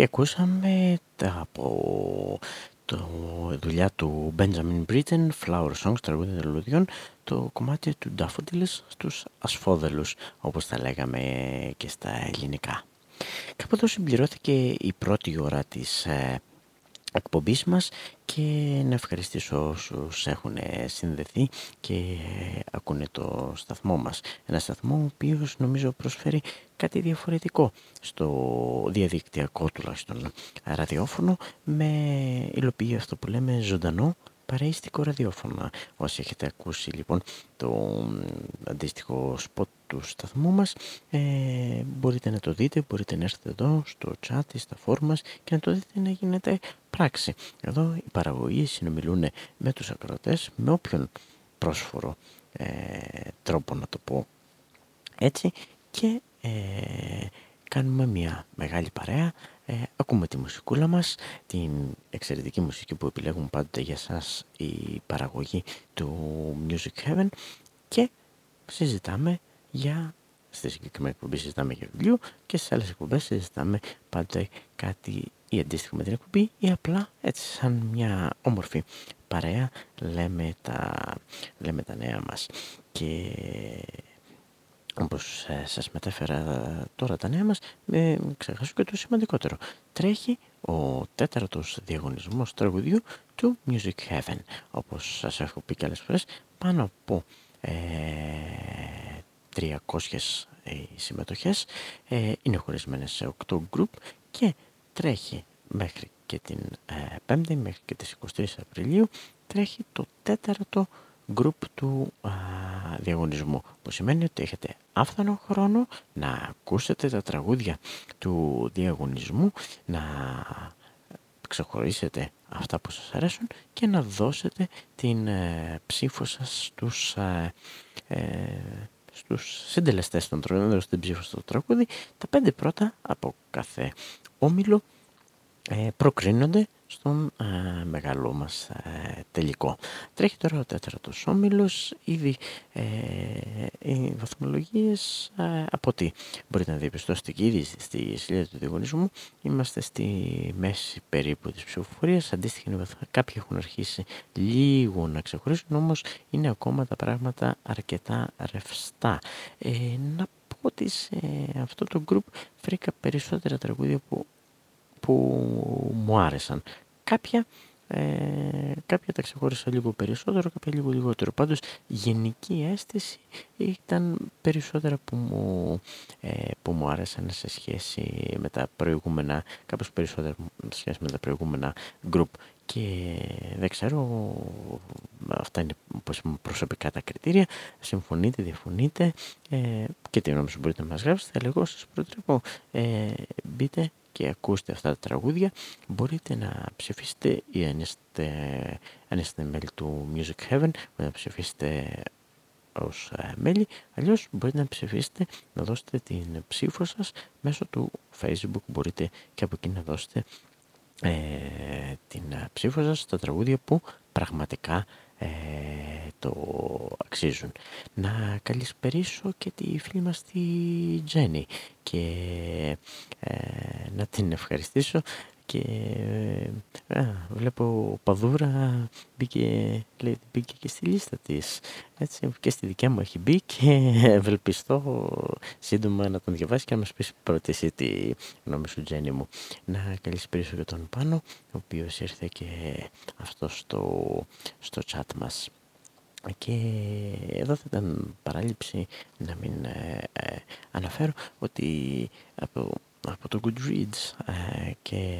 A: Και ακούσαμε από το δουλειά του Benjamin Britten, Flower Songs, τραγούδια τελουδιών, το κομμάτι του Daffodils στους ασφόδελους, όπως τα λέγαμε και στα ελληνικά. Κάπου εδώ συμπληρώθηκε η πρώτη ώρα της ε, εκπομπής μας και να ευχαριστήσω όσους έχουν συνδεθεί και ακούνε το σταθμό μας. Ένα σταθμό ο οποίος νομίζω προσφέρει κάτι διαφορετικό στο διαδικτυακό τουλάχιστον ραδιόφωνο με υλοποιεί αυτό που λέμε ζωντανό παρεΐστικο ραδιόφωνο. Όσοι έχετε ακούσει λοιπόν το αντίστοιχο σποτ του σταθμού μας ε, μπορείτε να το δείτε, μπορείτε να έρθετε εδώ στο chat ή στα φόρμα και να το δείτε να γίνεται πράξη. Εδώ οι παραγωγοί συνομιλούν με τους ακροατές με όποιον πρόσφορο ε, τρόπο να το πω έτσι και ε, κάνουμε μια μεγάλη παρέα. Ε, ακούμε τη μουσικούλα μας την εξαιρετική μουσική που επιλέγουν πάντοτε για σας η παραγωγή του Music Heaven και συζητάμε για στη συγκεκριμένη εκπομπή συζητάμε για βιβλίο και σε άλλες εκπομπές συζητάμε πάντοτε κάτι ή αντίστοιχο με την εκπομπή ή απλά έτσι σαν μια όμορφη παρέα λέμε τα, λέμε τα νέα μας. Και όπως ε, σας μετέφερα τώρα τα νέα μας με ξεχάσω και το σημαντικότερο. Τρέχει ο τέταρτος διαγωνισμός τραγουδιού του Music Heaven. Όπως σας έχω πει και άλλες φορές πάνω από ε, 300 ε, συμμετοχές ε, είναι χωρισμένες σε 8 group και τρέχει μέχρι και την 5η ε, μέχρι και τις 23 Απριλίου τρέχει το τέταρτο γκρουπ του α, διαγωνισμού που σημαίνει ότι έχετε άφθονο χρόνο να ακούσετε τα τραγούδια του διαγωνισμού να ξεχωρίσετε αυτά που σας αρέσουν και να δώσετε την ε, ψήφο σας στους, ε, ε, στους συντελεστές των τραγουδιών, στην ψήφο στο τραγούδι. Τα πέντε πρώτα από κάθε όμιλο ε, προκρίνονται στον ε, μεγάλο μας ε, τελικό. Τρέχει τώρα ο τέταρτος όμιλος, ήδη ε, οι βαθμολογίες ε, από τι μπορείτε να διαπιστώσετε και ήδη στη σελίδα του διαγωνισμού είμαστε στη μέση περίπου της ψηφοφορίας, αντίστοιχα κάποιοι έχουν αρχίσει λίγο να ξεχωρίσουν, όμως είναι ακόμα τα πράγματα αρκετά ρευστά. να πω ότι σε αυτό το group βρήκα περισσότερα τραγούδια που που μου άρεσαν. Κάποια, ε, κάποια τα ξεχώρισα λίγο περισσότερο, κάποια λίγο λιγότερο. Πάντως γενική αίσθηση ήταν περισσότερα που μου, ε, που μου άρεσαν σε σχέση με τα προηγούμενα, κάπως περισσότερα σε σχέση με τα προηγούμενα group και δεν ξέρω, αυτά είναι όπως προσωπικά τα κριτήρια, συμφωνείτε, διαφωνείτε ε, και τι γνώμη μπορείτε να μας γράψετε, αλλά εγώ σας προτρέπω ε, μπείτε και ακούστε αυτά τα τραγούδια μπορείτε να ψηφίσετε ή αν είστε, αν είστε μέλη του Music Heaven μπορείτε να ψηφίσετε ως ε, μέλη. Αλλιώς μπορείτε να ψηφίσετε να δώσετε την ψήφο σας μέσω του facebook. Μπορείτε και από εκεί να δώσετε ε, την ψήφο σας στα τραγούδια που πραγματικά ε, το αξίζουν. Να καλησπερίσω και τη φίλη μας τη Τζέννη και ε, να την ευχαριστήσω και ε, βλέπω Παδούρα μπήκε, λέει, μπήκε και στη λίστα της. Έτσι, και στη δικιά μου έχει μπει και ευελπιστώ σύντομα να τον διαβάσει και να μας πεις πρώτη εσύ τη γνώμη σου Τζέννη μου. Να καλησπέρισω και τον Πάνο ο οποίος ήρθε και αυτός στο, στο chat μας. Και εδώ θα ήταν παράληψη να μην ε, ε, αναφέρω ότι από από το Goodreads ε, και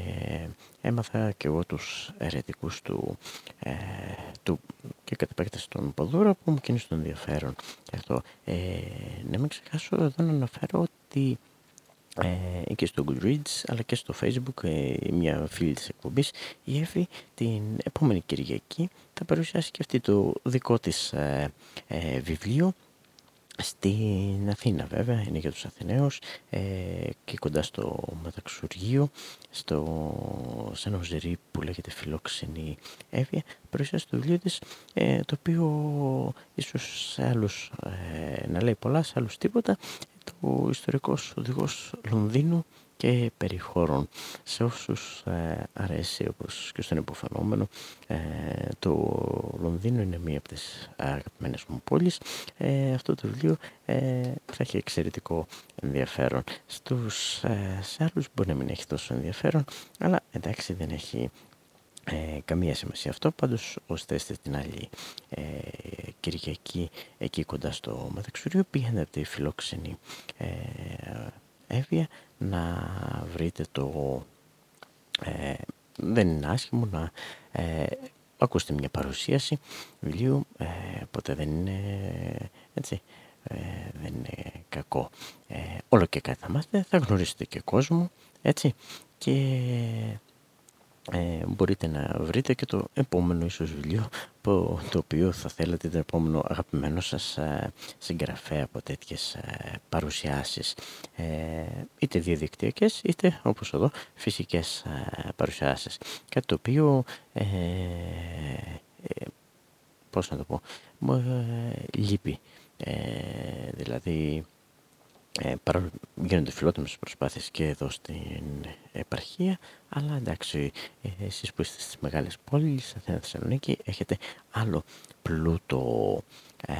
A: έμαθα και εγώ τους αιρετικούς του, ε, του και κατ' επέκταση των Ποδούρα που μου κίνησε τον ενδιαφέρον. Και αυτό, ε, να μην ξεχάσω εδώ να αναφέρω ότι ε, και στο Goodreads αλλά και στο Facebook ε, μια φίλη της εκπομπής η Εύη την επόμενη Κυριακή θα παρουσιάσει και αυτή το δικό της ε, βιβλίο στην Αθήνα βέβαια, είναι για τους Αθηναίους ε, και κοντά στο Μεταξουργείο, στο, σε ένα ζερί που λέγεται Φιλόξενη Εύβοια, παρουσιάζει το βιβλίο της, ε, το οποίο ίσως σε άλλους ε, να λέει πολλά, σε άλλους τίποτα, το ιστορικός οδηγός Λονδίνου και περιχώρων. Σε όσους ε, αρέσει όπως και στον υποφαινόμενο ε, το Λονδίνο είναι μία από τις αγαπημένες μου πόλεις. Ε, αυτό το βιβλίο ε, θα έχει εξαιρετικό ενδιαφέρον. Στους, ε, σε άλλους μπορεί να μην έχει τόσο ενδιαφέρον αλλά εντάξει δεν έχει ε, καμία σημασία αυτό, πάντως ώστε είστε την άλλη ε, Κυριακή εκεί κοντά στο Μεταξουριο πήγαινε τη φιλόξενη ε, Εύβοια να βρείτε το... Ε, δεν είναι άσχημο να ε, ακούσετε μια παρουσίαση βιβλίου, ε, ποτέ δεν είναι έτσι, ε, δεν είναι κακό. Ε, όλο και κάτι θα μάθετε, θα γνωρίσετε και κόσμο, έτσι, και ε, μπορείτε να βρείτε και το επόμενο ίσως βιβλίο το οποίο θα θέλετε το επόμενο αγαπημένο σας ε, συγγραφέα από τέτοιες ε, παρουσιάσεις. Ε, είτε διαδικτυακές είτε όπως εδώ φυσικές ε, παρουσιάσεις. Κάτι το οποίο ε, πώς να το πω λείπει. Δηλαδή ε, γίνονται φιλότιμες προσπάθειες και εδώ στην επαρχία αλλά εντάξει ε, εσείς που είστε στις μεγάλες πόλεις Αθήνα Θεσσαλονίκη έχετε άλλο πλούτο ε,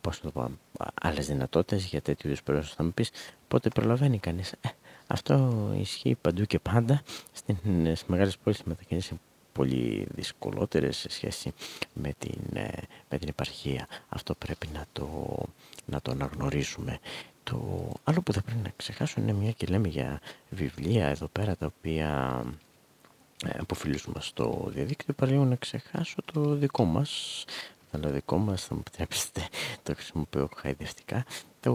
A: πώς το πω άλλες δυνατότητες για τέτοιου είδους προϊόντα θα μου πεις πότε προλαβαίνει κανείς. Ε, αυτό ισχύει παντού και πάντα. Στις μεγάλες πόλεις οι μετακινήσεις είναι πολύ δυσκολότερες σε σχέση με την, ε, με την επαρχία. Αυτό πρέπει να το, να το αναγνωρίσουμε το άλλο που θα πρέπει να ξεχάσω είναι μια και λέμε για βιβλία εδώ πέρα τα οποία ε, από φίλους μας στο διαδίκτυο παραλίγο να ξεχάσω το δικό μας. Μελωδικό μας, θα μου επιτρέψετε το χρησιμοποιώ χαϊδευτικά, το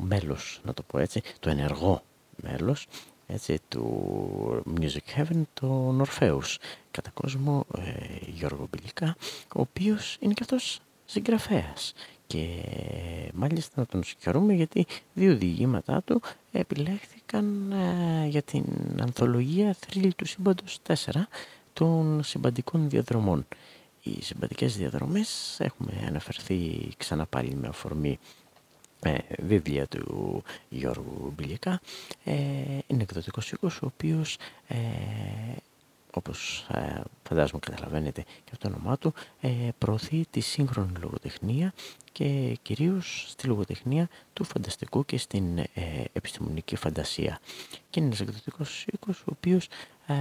A: μέλος, να το πω έτσι, το ενεργό μέλος έτσι, του Music Heaven, τον Ορφέους, κατά κόσμο ε, Γιώργο Μπιλικά, ο οποίος είναι και αυτός συγγραφέας και μάλιστα να τον συγχωρούμε γιατί δύο διηγήματά του επιλέχθηκαν ε, για την ανθολογία θρύλη του σύμπαντος 4 των συμπαντικών διαδρομών. Οι συμπαντικές διαδρομές έχουμε αναφερθεί ξανά πάλι με αφορμή ε, βιβλία του Γιώργου Μπιλικά. Ε, είναι εκδοτικός οίκος ο οποίος ε, όπως ε, φαντάζομαι καταλαβαίνετε και από το όνομά του, ε, προωθεί τη σύγχρονη λογοτεχνία και κυρίως στη λογοτεχνία του φανταστικού και στην ε, επιστημονική φαντασία. Και είναι ένας εκδοτικός οίκος ο οποίος ε,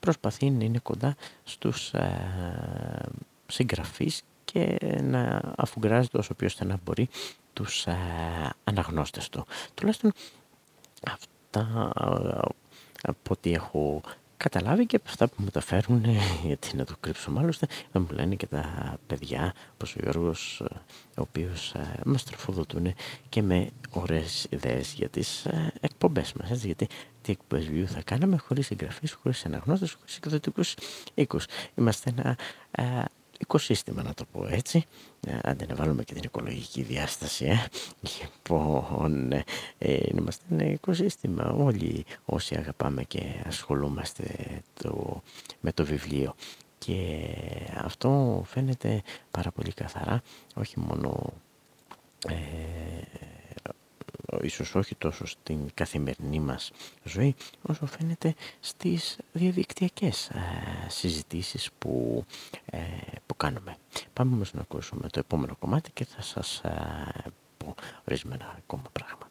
A: προσπαθεί να είναι κοντά στους ε, συγγραφείς και να αφουγκράζεται όσο πιο στενά μπορεί τους ε, αναγνώστες του. Τουλάχιστον αυτά από ό,τι έχω καταλάβει και από αυτά που μεταφέρουν, γιατί να το κρύψω μάλιστα, να μου λένε και τα παιδιά, όπως ο Γιώργος, ο οποίος ε, μας τροφοδοτούν και με ωραίες ιδέες για τις ε, εκπομπές μας, έτσι, γιατί τι εκπομπές θα κάναμε χωρίς εγγραφείς, χωρίς αναγνώστες, χωρίς εκδοτικούς οίκους. Είμαστε ένα ε, οικοσύστημα να το πω έτσι. Άντε να βάλουμε και την οικολογική διάσταση ε. λοιπόν ε, είμαστε ένα οικοσύστημα. Όλοι όσοι αγαπάμε και ασχολούμαστε το, με το βιβλίο. Και αυτό φαίνεται πάρα πολύ καθαρά όχι μόνο ε, ίσως όχι τόσο στην καθημερινή μας ζωή όσο φαίνεται στις διαδικτυακές ε, συζητήσεις που, ε, που κάνουμε. Πάμε όμως να ακούσουμε το επόμενο κομμάτι και θα σας ε, πω ορισμένα ακόμα πράγματα.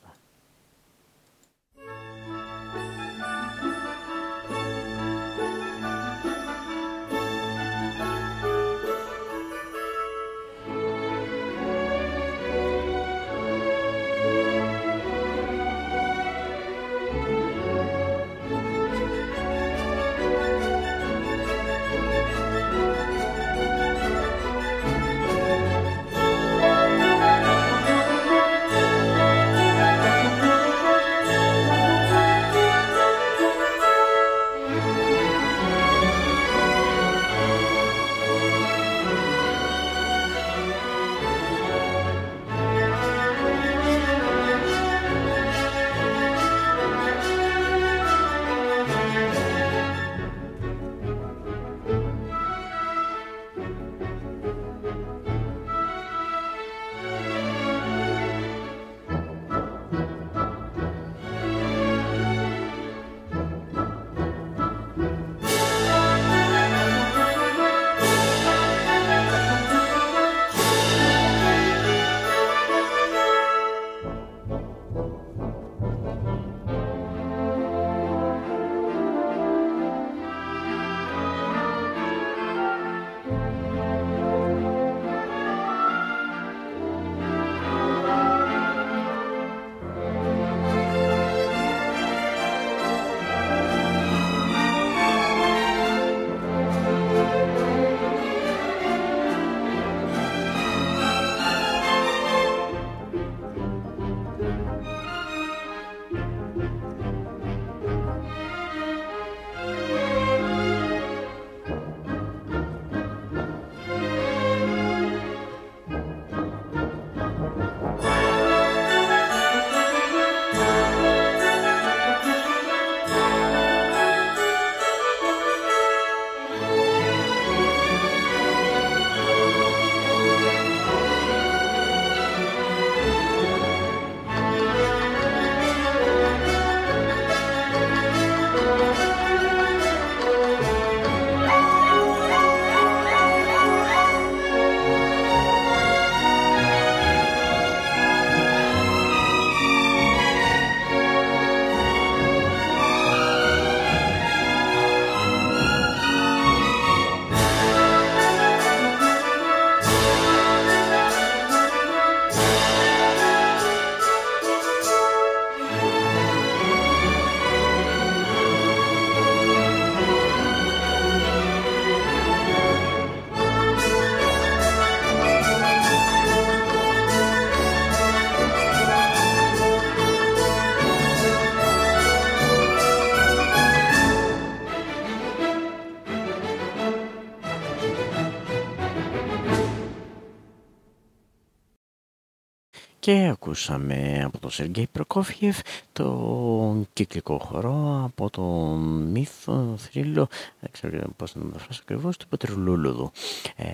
A: Και ακούσαμε από τον Σεργέη Προκόφιεφ το κυκλικό χορό από τον μύθο, θρύλο, δεν ξέρω πώς να το μεταφράσω ακριβώς, του Πετρουλούλουδου. Ε,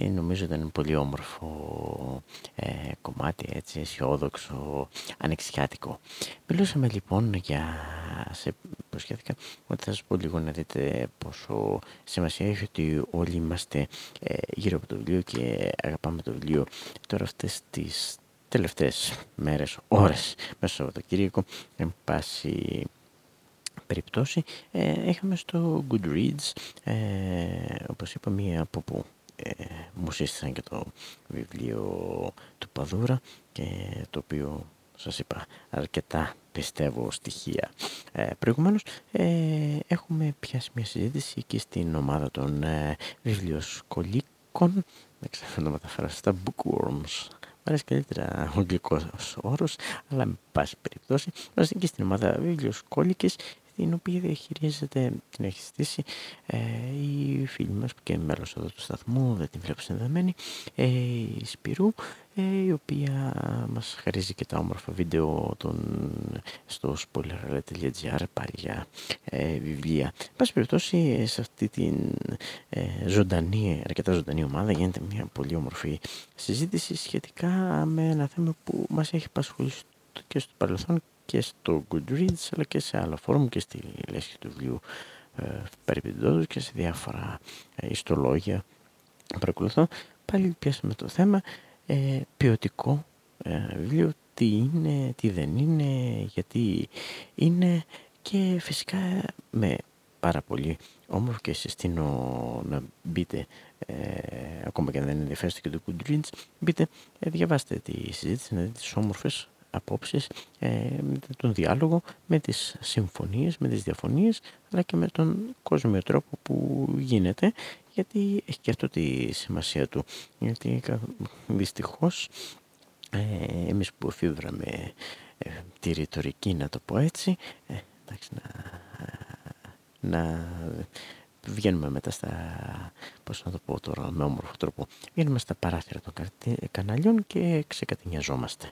A: ε, νομίζω ήταν πολύ όμορφο ε, κομμάτι, έτσι αισιόδοξο, ανεξιάτικο. Μιλούσαμε λοιπόν για, σε προσχέθηκα ότι θα σας πω λίγο να δείτε πόσο σημασία έχει ότι όλοι είμαστε ε, γύρω από το βιβλίο και αγαπάμε το βιβλίο τώρα αυτές τις τελευταίες μέρες, ώρες μέσα στο Σαββατοκύριακο, εν πάση περιπτώσει, ε, είχαμε στο Goodreads, ε, όπως είπα, μία από που ε, μου σύστησαν και το βιβλίο του Παδούρα και το οποίο σας είπα αρκετά πιστεύω στοιχεία. Ε, προηγουμένως ε, έχουμε πιάσει μια συζήτηση και στην ομάδα των ε, βιβλιοσκολίκων δεν ξέρω να το μεταφέρω στα bookworms Μ' αρέσει καλύτερα ο αγγλικός όρος, αλλά με πάση περιπτώσει, είμαστε και στην ομάδα βιβλιοσκόλικες την οποία διαχειρίζεται, την έχει στήσει ε, η φίλη μας που και μέλος εδώ του σταθμού, δεν την βλέπω συνδεδεμένη, ε, η Σπυρού, ε, η οποία μας χαρίζει και τα όμορφα βίντεο των, στο spoiler.gr πάλι για ε, βιβλία. Πάση περιπτώσει σε αυτή την ε, ζωντανή, αρκετά ζωντανή ομάδα γίνεται μια πολύ όμορφη συζήτηση σχετικά με ένα θέμα που μας έχει απασχολήσει και στο παρελθόν και στο Goodreads αλλά και σε άλλα φόρουμ και στη λέσχη του βιβλίου ε, και σε διάφορα ε, ιστολόγια. Παρακολουθώ. Πάλι πιάσαμε το θέμα ε, ποιοτικό ε, βιβλίο. Τι είναι, τι δεν είναι, γιατί είναι και φυσικά με πάρα πολύ όμορφο και συστήνω να μπείτε ε, ακόμα και αν δεν ενδιαφέρεστε και το Goodreads μπείτε, ε, διαβάστε τη συζήτηση να δείτε τις όμορφες απόψεις, ε, με τον διάλογο, με τις συμφωνίες, με τις διαφωνίες, αλλά και με τον κόσμιο τρόπο που γίνεται, γιατί έχει και αυτό τη σημασία του. Γιατί δυστυχώς ε, εμείς που εφήβραμε ε, τη ρητορική, να το πω έτσι, ε, εντάξει, να, να βγαίνουμε μετά στα, πώς να το πω τώρα με όμορφο τρόπο, βγαίνουμε στα παράθυρα των καναλιών και ξεκατηνιαζόμαστε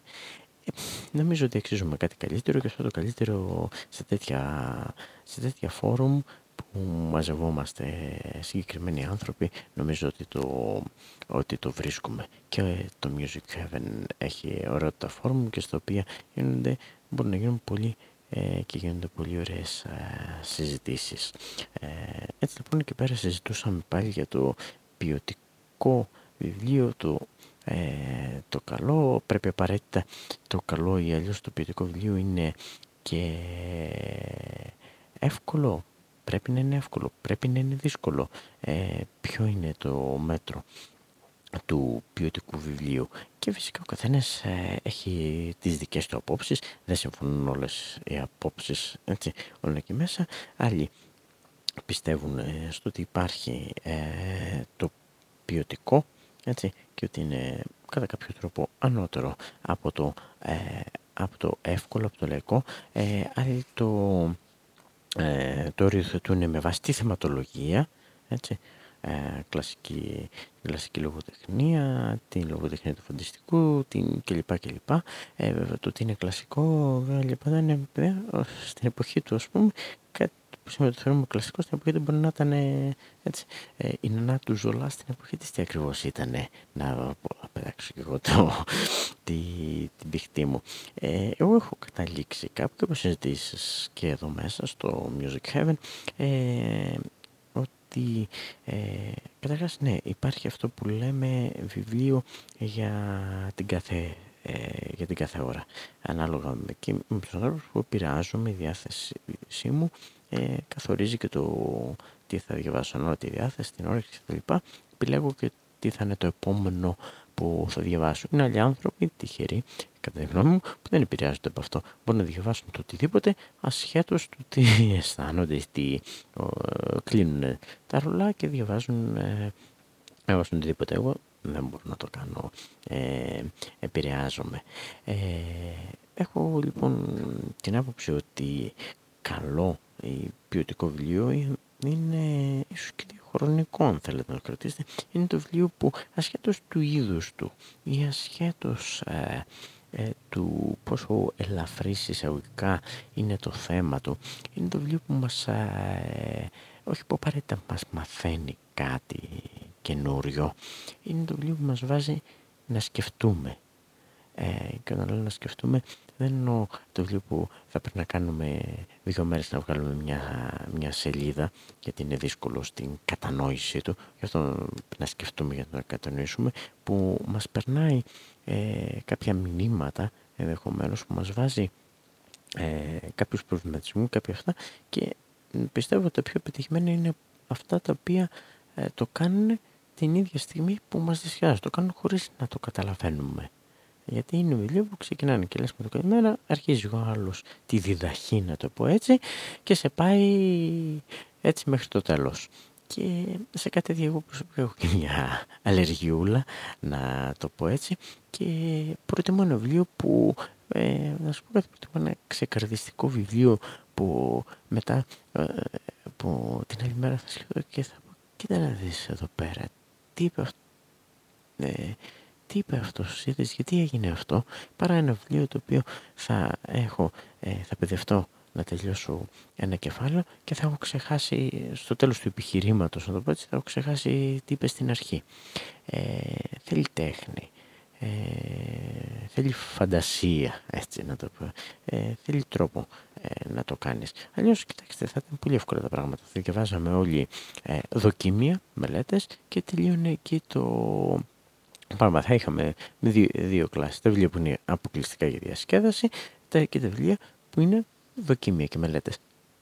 A: νομίζω ότι αξίζουμε κάτι καλύτερο και αυτό το καλύτερο σε τέτοια, σε τέτοια φόρουμ που μαζευόμαστε συγκεκριμένοι άνθρωποι νομίζω ότι το, ότι το βρίσκουμε. Και το Music Heaven έχει ωραία τα φόρουμ και στα οποία γίνονται, μπορούν να γίνουν πολύ ε, και γίνονται πολύ ωραίες ε, συζητήσεις. Ε, έτσι λοιπόν εκεί πέρα συζητούσαμε πάλι για το ποιοτικό βιβλίο το ε, το καλό πρέπει απαραίτητα το καλό ή αλλιώς το ποιοτικό βιβλίο είναι και εύκολο. Πρέπει να είναι εύκολο πρέπει να είναι δύσκολο. Ε, ποιο είναι το μέτρο του ποιοτικού βιβλίου. Και φυσικά ο καθένας ε, έχει τις δικές του απόψεις. Δεν συμφωνούν όλες οι απόψεις έτσι όλα εκεί μέσα. Άλλοι πιστεύουν ε, στο ότι υπάρχει το ποιοτικό έτσι, και ότι είναι κατά κάποιο τρόπο ανώτερο από το, ε, από το εύκολο, από το λαϊκό, ε, άλλοι το, ε, το οριοθετούν με βαστή θεματολογία, έτσι, ε, κλασική, κλασική λογοτεχνία, την λογοτεχνία του φαντιστικού, την κλπ. κλπ. Ε, βέβαια το ότι είναι κλασικό, βέβαια, είναι, στην εποχή του, ας πούμε, που σήμερα το θεωρούμε κλασικό στην εποχή του μπορεί να ήταν έτσι. Ε, η νανά του Ζολά στην εποχή της τι ακριβώς ήταν να πετάξω και εγώ το, τη, την πηχτή μου. Ε, εγώ έχω καταλήξει κάπου και από συζητήσεις και εδώ μέσα στο Music Heaven ε, ότι ε, καταρχάς ναι υπάρχει αυτό που λέμε βιβλίο για την κάθε ε, για την κάθε ώρα. Ανάλογα με, και με τους ανθρώπους που επηρεάζομαι η διάθεσή μου ε, καθορίζει και το τι θα διαβάσω ενώ τη διάθεση, την όρεξη κτλ. Επιλέγω και τι θα είναι το επόμενο που θα διαβάσω. Είναι άλλοι άνθρωποι τυχεροί, κατά τη γνώμη μου, που δεν επηρεάζονται από αυτό. Μπορούν να διαβάσουν το οτιδήποτε ασχέτως του τι αισθάνονται, τι ε, κλείνουν τα ρολά και διαβάζουν ε, οτιδήποτε. Εγώ δεν μπορώ να το κάνω, ε, επηρεάζομαι. Ε, έχω λοιπόν την άποψη ότι καλό ή ποιοτικό βιβλίο είναι ίσως και δύο χρονικό αν θέλετε να το κρατήσετε. Είναι το βιβλίο που ασχέτως του είδους του ή ασχέτως ε, ε, του πόσο ελαφρύς εισαγωγικά είναι το θέμα του είναι το βιβλίο που μας ε, όχι που απαραίτητα μας μαθαίνει κάτι καινούριο. Είναι το βιβλίο που μας βάζει να σκεφτούμε. Ε, και όταν λέω να σκεφτούμε δεν εννοώ το βιβλίο που θα πρέπει να κάνουμε δύο μέρες να βγάλουμε μια, μια σελίδα γιατί είναι δύσκολο στην κατανόησή του γι' αυτό να σκεφτούμε για να το κατανοήσουμε που μας περνάει ε, κάποια μηνύματα ενδεχομένως που μας βάζει ε, κάποιους προβληματισμούς, κάποια αυτά και πιστεύω ότι τα πιο πετυχημένα είναι αυτά τα οποία ε, το κάνουν την ίδια στιγμή που μας δυσχεράζει, το κάνουν χωρίς να το καταλαβαίνουμε. Γιατί είναι βιβλίο που ξεκινάνε και λες με το καλημέρα, αρχίζει ο άλλος τη διδαχή να το πω έτσι και σε πάει έτσι μέχρι το τέλος. Και σε κάτι τέτοιο εγώ έχω και μια αλλεργιούλα να το πω έτσι και προτιμώ ένα βιβλίο που ε, να σου πω κάτι προτιμώ ένα ξεκαρδιστικό βιβλίο που μετά ε, που την άλλη μέρα θα σκεφτώ και θα πω κοίτα να δεις εδώ πέρα τι είπε αυτό ε, τι είπε αυτός γιατί έγινε αυτό, παρά ένα βιβλίο το οποίο θα έχω, ε, θα παιδευτώ να τελειώσω ένα κεφάλαιο και θα έχω ξεχάσει στο τέλος του επιχειρήματος, να το πω έτσι, θα έχω ξεχάσει τι είπε στην αρχή. Ε, θέλει τέχνη, ε, θέλει φαντασία, έτσι να το πω, ε, θέλει τρόπο ε, να το κάνεις. Αλλιώς, κοιτάξτε, θα ήταν πολύ εύκολα τα πράγματα. Θα διαβάζαμε όλοι ε, δοκιμία, μελέτες και τελείωνε εκεί το Πάμε, θα είχαμε δύο, δύο κλάσεις. Τα βιβλία που είναι αποκλειστικά για διασκέδαση τα, και τα βιβλία που είναι δοκιμία και μελέτες.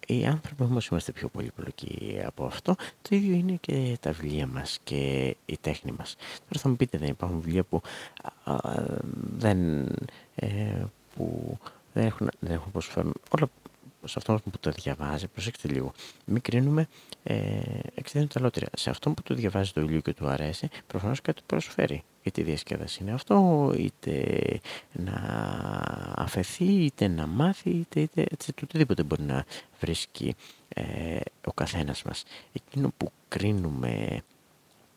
A: Οι άνθρωποι όμως είμαστε πιο πολύπλοκοι από αυτό. Το ίδιο είναι και τα βιβλία μας και η τέχνη μας. Τώρα θα μου πείτε δεν υπάρχουν βιβλία που δεν, ε, που δεν έχουν, δεν έχουν προσφέρουν όλα σε αυτόν που το διαβάζει, προσέξτε λίγο, μην κρίνουμε ε, εξαιρετικά τα λότρια. Σε αυτόν που το διαβάζει το βιβλίο και του αρέσει, προφανώς κάτι προσφέρει για τη διασκέδαση. Είναι αυτό, είτε να αφαιθεί, είτε να μάθει, είτε, είτε έτσι, το οτιδήποτε μπορεί να βρίσκει ε, ο καθένας μας. Εκείνο που κρίνουμε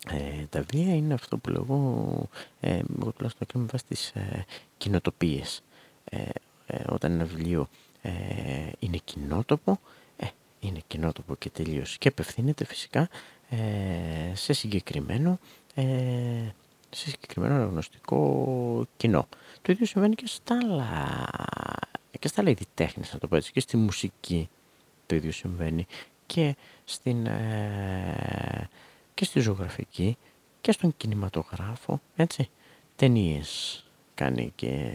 A: ε, τα βία είναι αυτό που λέγω, ε, εγώ τουλάχιστον κρίνουμε βάσει τις ε, κοινοτοπίες. Ε, ε, όταν ένα βιβλίο ε, είναι κοινότοπο, ε, είναι κοινότοπο και τελείως. Και απευθύνεται φυσικά ε, σε συγκεκριμένο ε, σε συγκεκριμένο αναγνωστικό κοινό. Το ίδιο συμβαίνει και στα άλλα, και στα άλλα είδη τέχνης, να το πω έτσι, και στη μουσική το ίδιο συμβαίνει και, στην, ε, και στη ζωγραφική και στον κινηματογράφο, έτσι, ταινίες κάνει και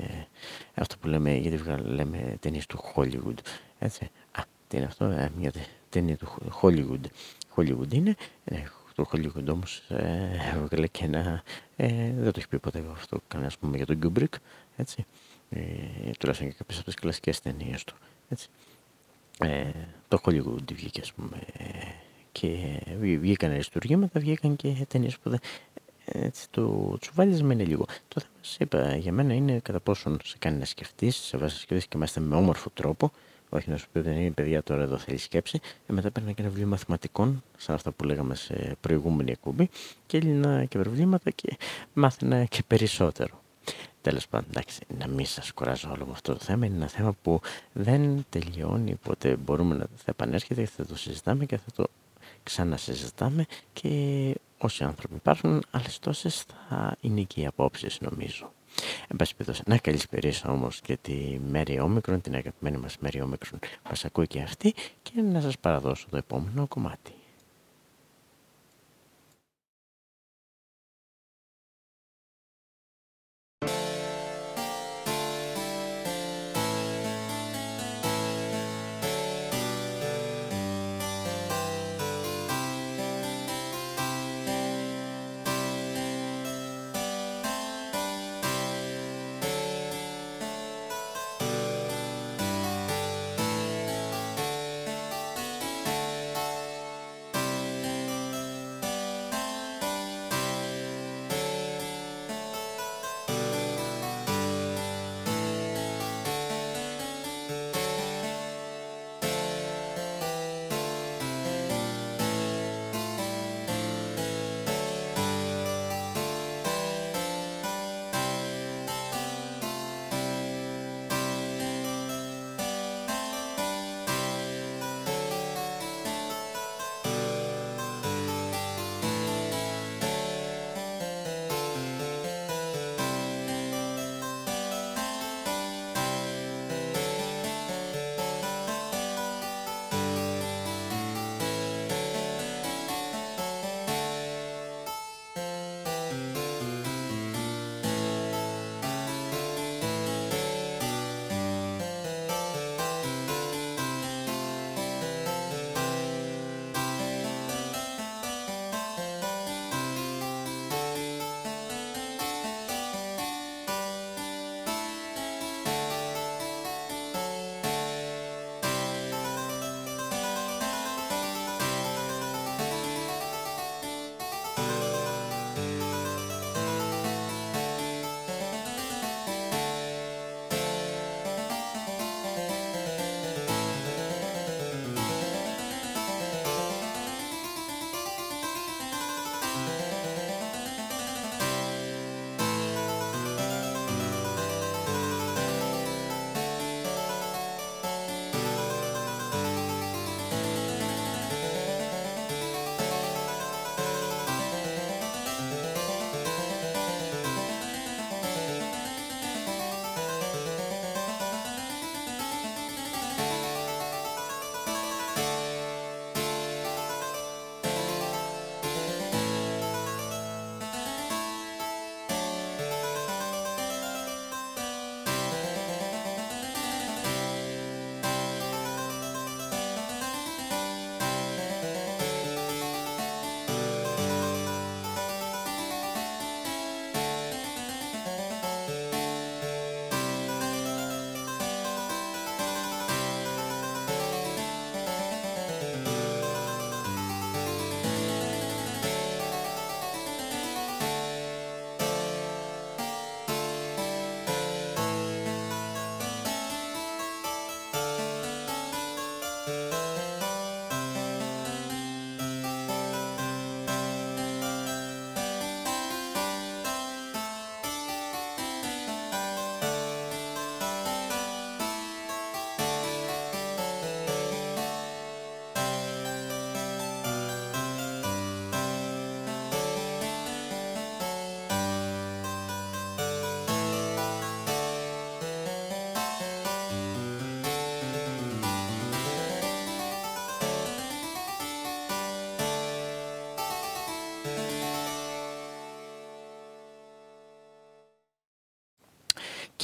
A: αυτό που λέμε, γιατί λέμε ταινίες του Hollywood, έτσι. Α, τι είναι αυτό, ε, μια ταινία του Hollywood. Hollywood είναι, ε, το Hollywood όμως ε, έβγαλε και ένα, ε, δεν το έχει πει ποτέ αυτό κανένα πούμε για τον Kubrick, έτσι. Ε, τουλάχιστον και κάποιες από τις κλασικές ταινίες του, έτσι. Ε, το Hollywood βγήκε ας πούμε και βγήκαν αριστουργήματα, βγήκαν και ταινίες που δεν, έτσι, το τσουβάλισμα λίγο. Το θέμα σας είπα για μένα είναι κατά πόσον σε κάνει να σκεφτείς, σε βάζεις να σκεφτείς και μάλιστα με όμορφο τρόπο, όχι να σου πει ότι δεν είναι παιδιά τώρα εδώ θέλει σκέψη, και μετά παίρνει και ένα βιβλίο μαθηματικών, σαν αυτά που λέγαμε σε προηγούμενη εκπομπή, και έλυνα και προβλήματα και μάθαινα και περισσότερο. Τέλος πάντων, εντάξει, να μην σας κουράζω όλο με αυτό το θέμα. Είναι ένα θέμα που δεν τελειώνει, οπότε μπορούμε να θα επανέρχεται, θα το συζητάμε και θα το ξανασυζητάμε και όσοι άνθρωποι υπάρχουν, άλλες τόσες θα είναι και οι απόψεις νομίζω. Εν πάση περιπτώσει, να καλησπερίσω όμως και τη Μέρη Όμικρον, την αγαπημένη μας Μέρη Όμικρον, μας ακούει και αυτή και να σας παραδώσω το επόμενο κομμάτι.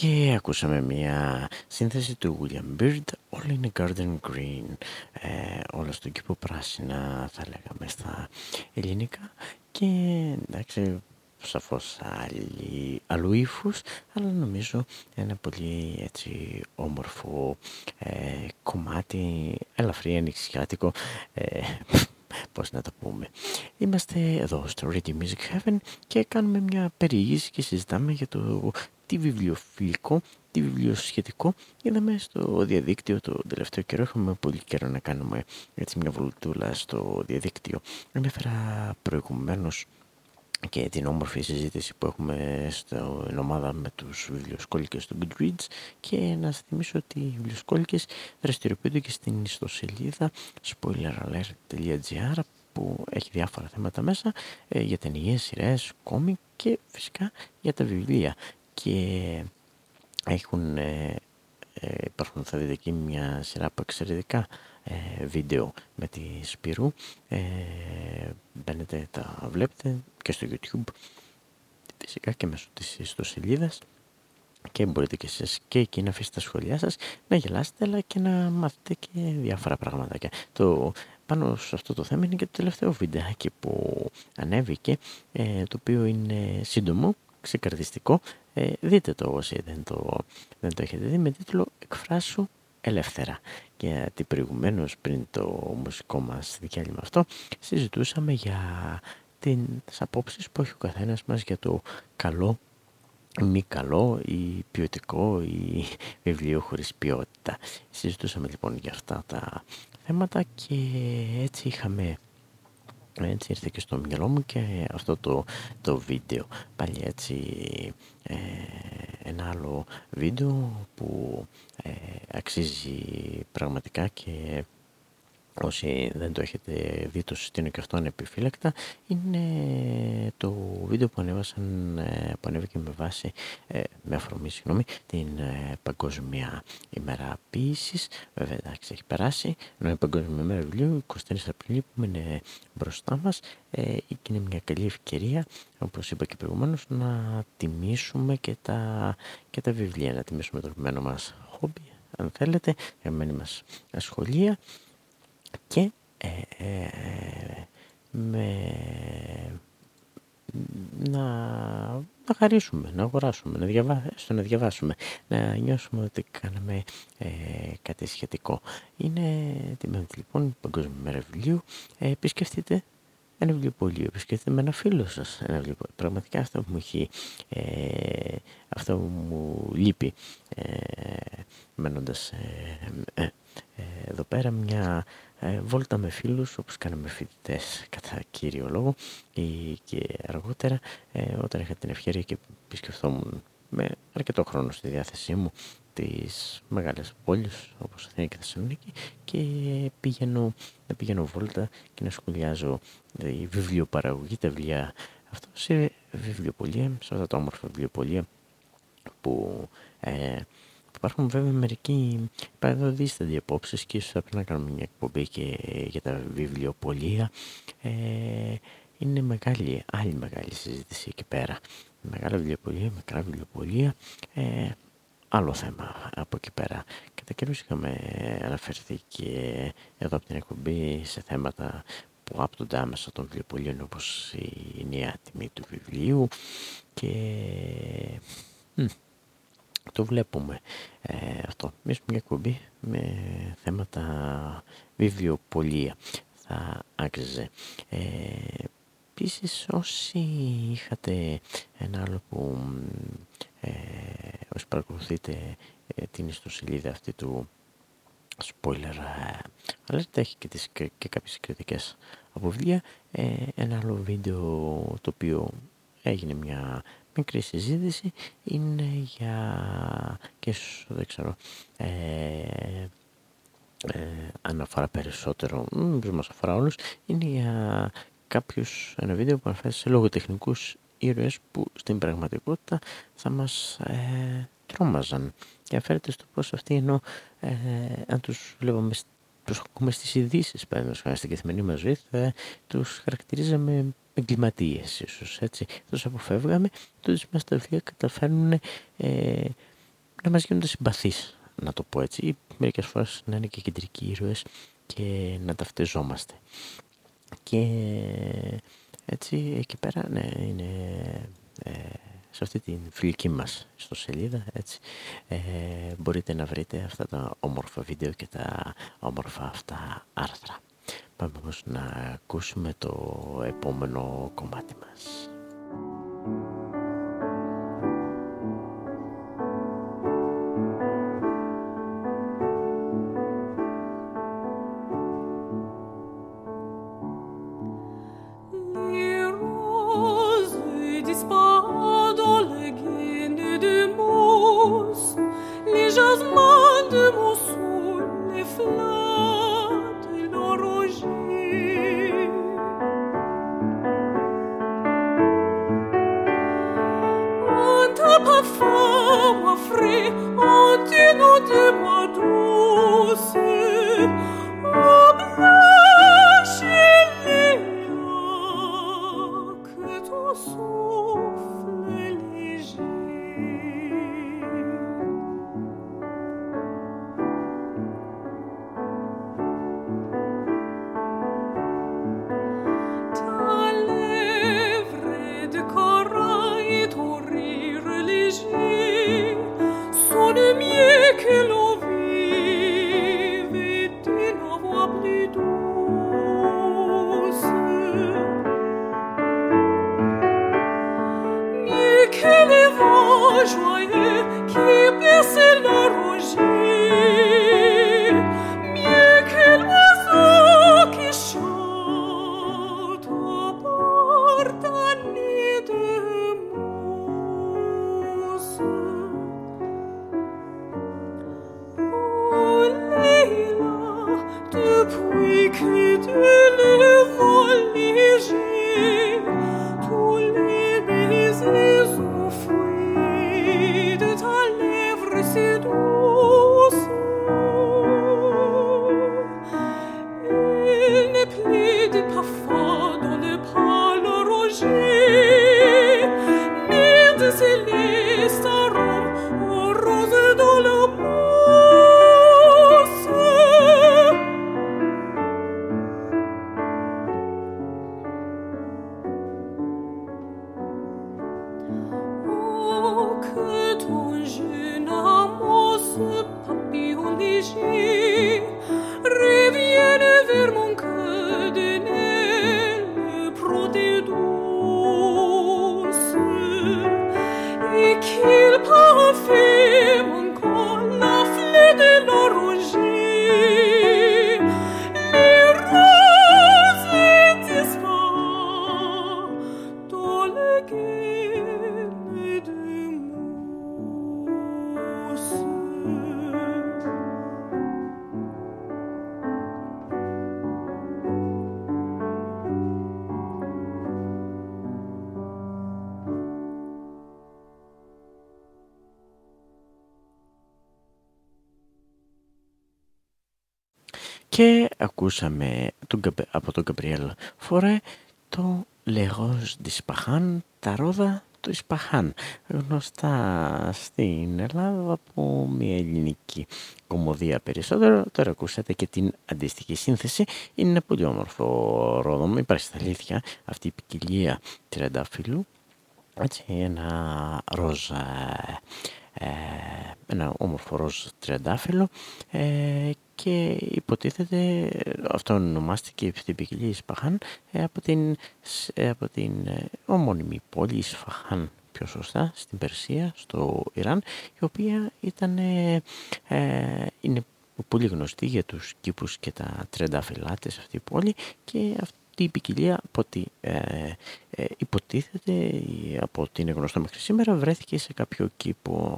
A: Και ακούσαμε μια σύνθεση του William Beard All in a Garden Green ε, όλο στον κήπο πράσινα θα λέγαμε στα ελληνικά και εντάξει σαφώς άλλη, αλλού ύφους, αλλά νομίζω ένα πολύ έτσι όμορφο ε, κομμάτι, ελαφρύ ανοιξιάτικο, ε, πώς να το πούμε. Είμαστε εδώ στο Ready Music Heaven και κάνουμε μια περιήγηση και συζητάμε για το τι βιβλιοφιλικό, τι βιβλιοσχετικό είδαμε στο διαδίκτυο το τελευταίο καιρό. Έχουμε πολύ καιρό να κάνουμε έτσι μια βολτούλα στο διαδίκτυο. Ανέφερα προηγουμένως και την όμορφη συζήτηση που έχουμε στην ομάδα με τους βιβλιοσκόλικες του Goodreads και να σας θυμίσω ότι οι βιβλιοσκόλικες δραστηριοποιούνται και στην ιστοσελίδα spoileralert.gr που έχει διάφορα θέματα μέσα ε, για ταινίες, σειρές, κόμικ και φυσικά για τα βιβλία και έχουν, ε, ε, υπάρχουν θα δείτε εκεί μια σειρά από εξαιρετικά ε, βίντεο με τη Σπυρού. Ε, μπαίνετε τα βλέπετε και στο YouTube φυσικά και μέσω της ιστοσελίδας. Και μπορείτε και εσείς και εκεί να αφήσετε τα σχόλιά σας να γελάσετε αλλά και να μάθετε και διάφορα πράγματα το, πάνω σε αυτό το θέμα είναι και το τελευταίο βιντεάκι που ανέβηκε ε, το οποίο είναι σύντομο, ξεκαρδιστικό ε, δείτε το όσοι δεν το, δεν το έχετε δει με τίτλο «Εκφράσου ελεύθερα» γιατί προηγουμένως πριν το μουσικό μας διάλειμμα αυτό συζητούσαμε για τις απόψεις που έχει ο καθένας μας για το καλό μη καλό ή ποιοτικό ή βιβλίο χωρίς ποιότητα. Συζητούσαμε λοιπόν για αυτά τα θέματα και έτσι είχαμε έτσι ήρθε και στο μυαλό μου και αυτό το, το βίντεο. Πάλι έτσι ε, ένα άλλο βίντεο που ε, αξίζει πραγματικά και όσοι δεν το έχετε δει το συστήνω και αυτόν επιφύλακτα είναι το βίντεο που ανέβασαν ε, που ανέβηκε με βάση ε, με αφορμή συγγνώμη την ε, παγκόσμια ημέρα ποίησης βέβαια εντάξει έχει περάσει. Ενώ η παγκόσμια ημέρα βιβλίου 24 Απριλίου που είναι μπροστά μας και είναι μια καλή ευκαιρία όπως είπα και προηγουμένως να τιμήσουμε και τα, και τα βιβλία να τιμήσουμε το αγαπημένο μας χόμπι αν θέλετε, αγαπημένη μας σχολεία και ε, ε, με, να, να χαρίσουμε, να αγοράσουμε, να, διαβά, να διαβάσουμε, να νιώσουμε ότι κάναμε ε, κάτι σχετικό. Είναι την Πέμπτη λοιπόν, η Παγκόσμια Μέρα Βιβλίου. Ε, επισκεφτείτε ένα βιβλιοπωλείο, επισκεφτείτε με ένα φίλο σας ένα βιβλιοπωλείο. Πραγματικά αυτό που μου έχει, ε, αυτό που μου λείπει ε, μένοντας ε, εδώ πέρα μια ε, βόλτα με φίλους όπως κάναμε φοιτητές κατά κύριο λόγο ή και αργότερα ε, όταν είχα την ευκαιρία και επισκεφθόμουν με αρκετό χρόνο στη διάθεσή μου τις μεγάλες πόλεις όπως Αθήνα και Θεσσαλονίκη και πηγαίνω, να πηγαίνω βόλτα και να σχολιάζω η βιβλιοπαραγωγή, τα βιβλία αυτό σε βιβλιοπολία, σε αυτά τα όμορφα βιβλιοπολία που ε, Υπάρχουν βέβαια μερικοί παραδοδίστανται απόψεις και ίσως θα πρέπει να κάνουμε μια εκπομπή και για τα βιβλιοπολία. Ε, είναι μεγάλη, άλλη μεγάλη συζήτηση εκεί πέρα. Μεγάλα βιβλιοπολία, μικρά βιβλιοπολία, ε, άλλο θέμα από εκεί πέρα. Κατά καιρούς είχαμε αναφερθεί και εδώ από την εκπομπή σε θέματα που άπτονται άμεσα των βιβλιοπολίων όπως η νέα τιμή του βιβλίου και το βλέπουμε ε, αυτό. Μέσα μια εκπομπή με θέματα βιβλιοπολία θα άξιζε. Ε, Επίσης, όσοι είχατε ένα άλλο που ε, όσοι παρακολουθείτε ε, την ιστοσελίδα αυτή του spoiler αλλά έχει και, τις, και, και κάποιες κριτικές από βιβλία ε, ένα άλλο βίντεο το οποίο έγινε μια μικρή συζήτηση είναι για και δεν ξέρω ε, ε, αν αφορά περισσότερο νομίζω μας αφορά όλους είναι για κάποιους ένα βίντεο που αναφέρει σε λογοτεχνικούς ήρωες που στην πραγματικότητα θα μας ε, τρόμαζαν. Και αφαίρεται στο πως αυτοί ενώ ε, αν τους βλέπαμε τους ακούμε στις ειδήσεις παραδείγματος στην καθημερινή μας ζωή θα τους χαρακτηρίζαμε εγκληματίες ίσως έτσι τους αποφεύγαμε τότε μας τα βιβλία καταφέρνουν ε,
C: να μας γίνονται συμπαθείς, να το πω έτσι, ή μερικές φορές να είναι και κεντρικοί ήρωες και να ταυτιζόμαστε. Και έτσι εκεί πέρα ναι, είναι ε, σε αυτή την φιλική μας στο σελίδα έτσι, ε, μπορείτε να βρείτε αυτά τα όμορφα βίντεο και τα όμορφα αυτά άρθρα. Πάμε όμως να ακούσουμε το επόμενο κομμάτι μας. Ακούσαμε τον, από τον Γκαμπριέλ Φορέ το «Λεγός Σπαχάν», τα ρόδα του Ισπαχάν, γνωστά στην Ελλάδα από μια ελληνική κομμωδία περισσότερο. Τώρα ακούσατε και την αντίστοιχη σύνθεση. Είναι ένα πολύ όμορφο ρόδο. Υπάρχει στα αλήθεια αυτή η ποικιλία τριαντάφυλλου. Έτσι, ένα ροζ ε, ένα όμορφο ροζ τριαντάφυλλο ε, και υποτίθεται, αυτό ονομάστηκε αυτή η ποικιλία Ισφαχάν ε, από την, ε, από την ε, ομώνυμη πόλη Ισφαχάν πιο σωστά στην Περσία, στο Ιράν η οποία ήταν, είναι πολύ γνωστή για τους κήπους και τα τρεντάφυλλά της αυτή η πόλη και αυτή η ποικιλία από ό,τι ε, ε, υποτίθεται από ό,τι είναι γνωστό μέχρι σήμερα βρέθηκε σε κάποιο κήπο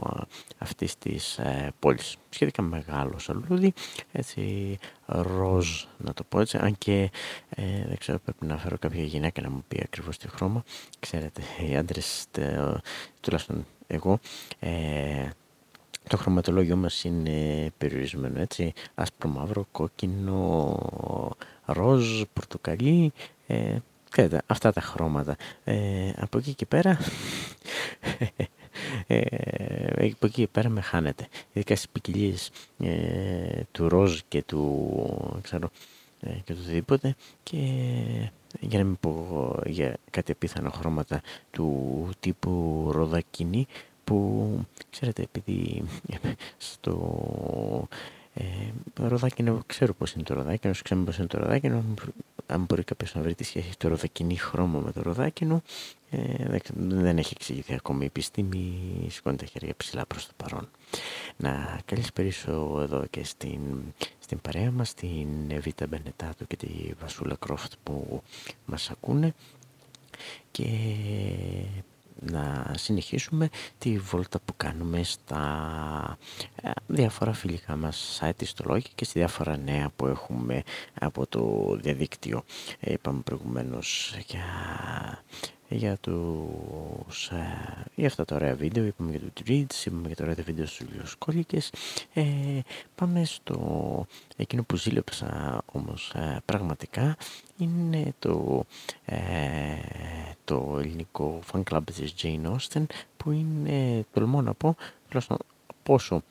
C: αυτής της ε, πόλης. Σχετικά μεγάλο σαλούδι, έτσι ροζ να το πω έτσι, αν και ε, δεν ξέρω πρέπει να φέρω κάποια γυναίκα να μου πει ακριβώς τι χρώμα. Ξέρετε, οι άντρες, τουλάχιστον εγώ, το χρωματολόγιο μας είναι περιορισμένο έτσι, άσπρο, μαύρο, κόκκινο, ροζ, πορτοκαλί, ε, αυτά τα χρώματα. Ε, από εκεί και πέρα
A: ε, από εκεί πέρα με χάνεται. Ειδικά στις ποικιλίες ε, του ροζ και του, ξέρω, ε, και το οτιδήποτε και για να μην πω για κάτι απίθανα χρώματα του τύπου ροδακινή που ξέρετε επειδή στο ε, ροδάκινο, ξέρω πώς είναι το ροδάκινο, ξέρω πώς είναι το ροδάκινο, αν μπορεί κάποιος να βρει τη σχέση το ροδακινή χρώμα με το ροδάκινο, ε, δεν έχει εξηγηθεί ακόμη η επιστήμη, σηκώνει τα χέρια ψηλά προς το παρόν. Να καλησπερίσω εδώ και στην, στην παρέα μας, την Εβίτα Μπενετάτο και τη Βασούλα Κρόφτ που μας ακούνε και να συνεχίσουμε τη βόλτα που κάνουμε στα ε, διάφορα φιλικά μας site ιστολόγια και στη διάφορα νέα που έχουμε από το διαδίκτυο. Ε, είπαμε προηγουμένως για για, τους, ε, για αυτά τα ωραία βίντεο, είπαμε για το Reads, είπαμε για τα ωραία βίντεο στους βιβλιοσκόλικες. Ε, πάμε στο εκείνο που ζήλεψα όμως ε, πραγματικά είναι το, ε, το ελληνικό fan club της Jane Austen που είναι, τολμώ να πω, πόσο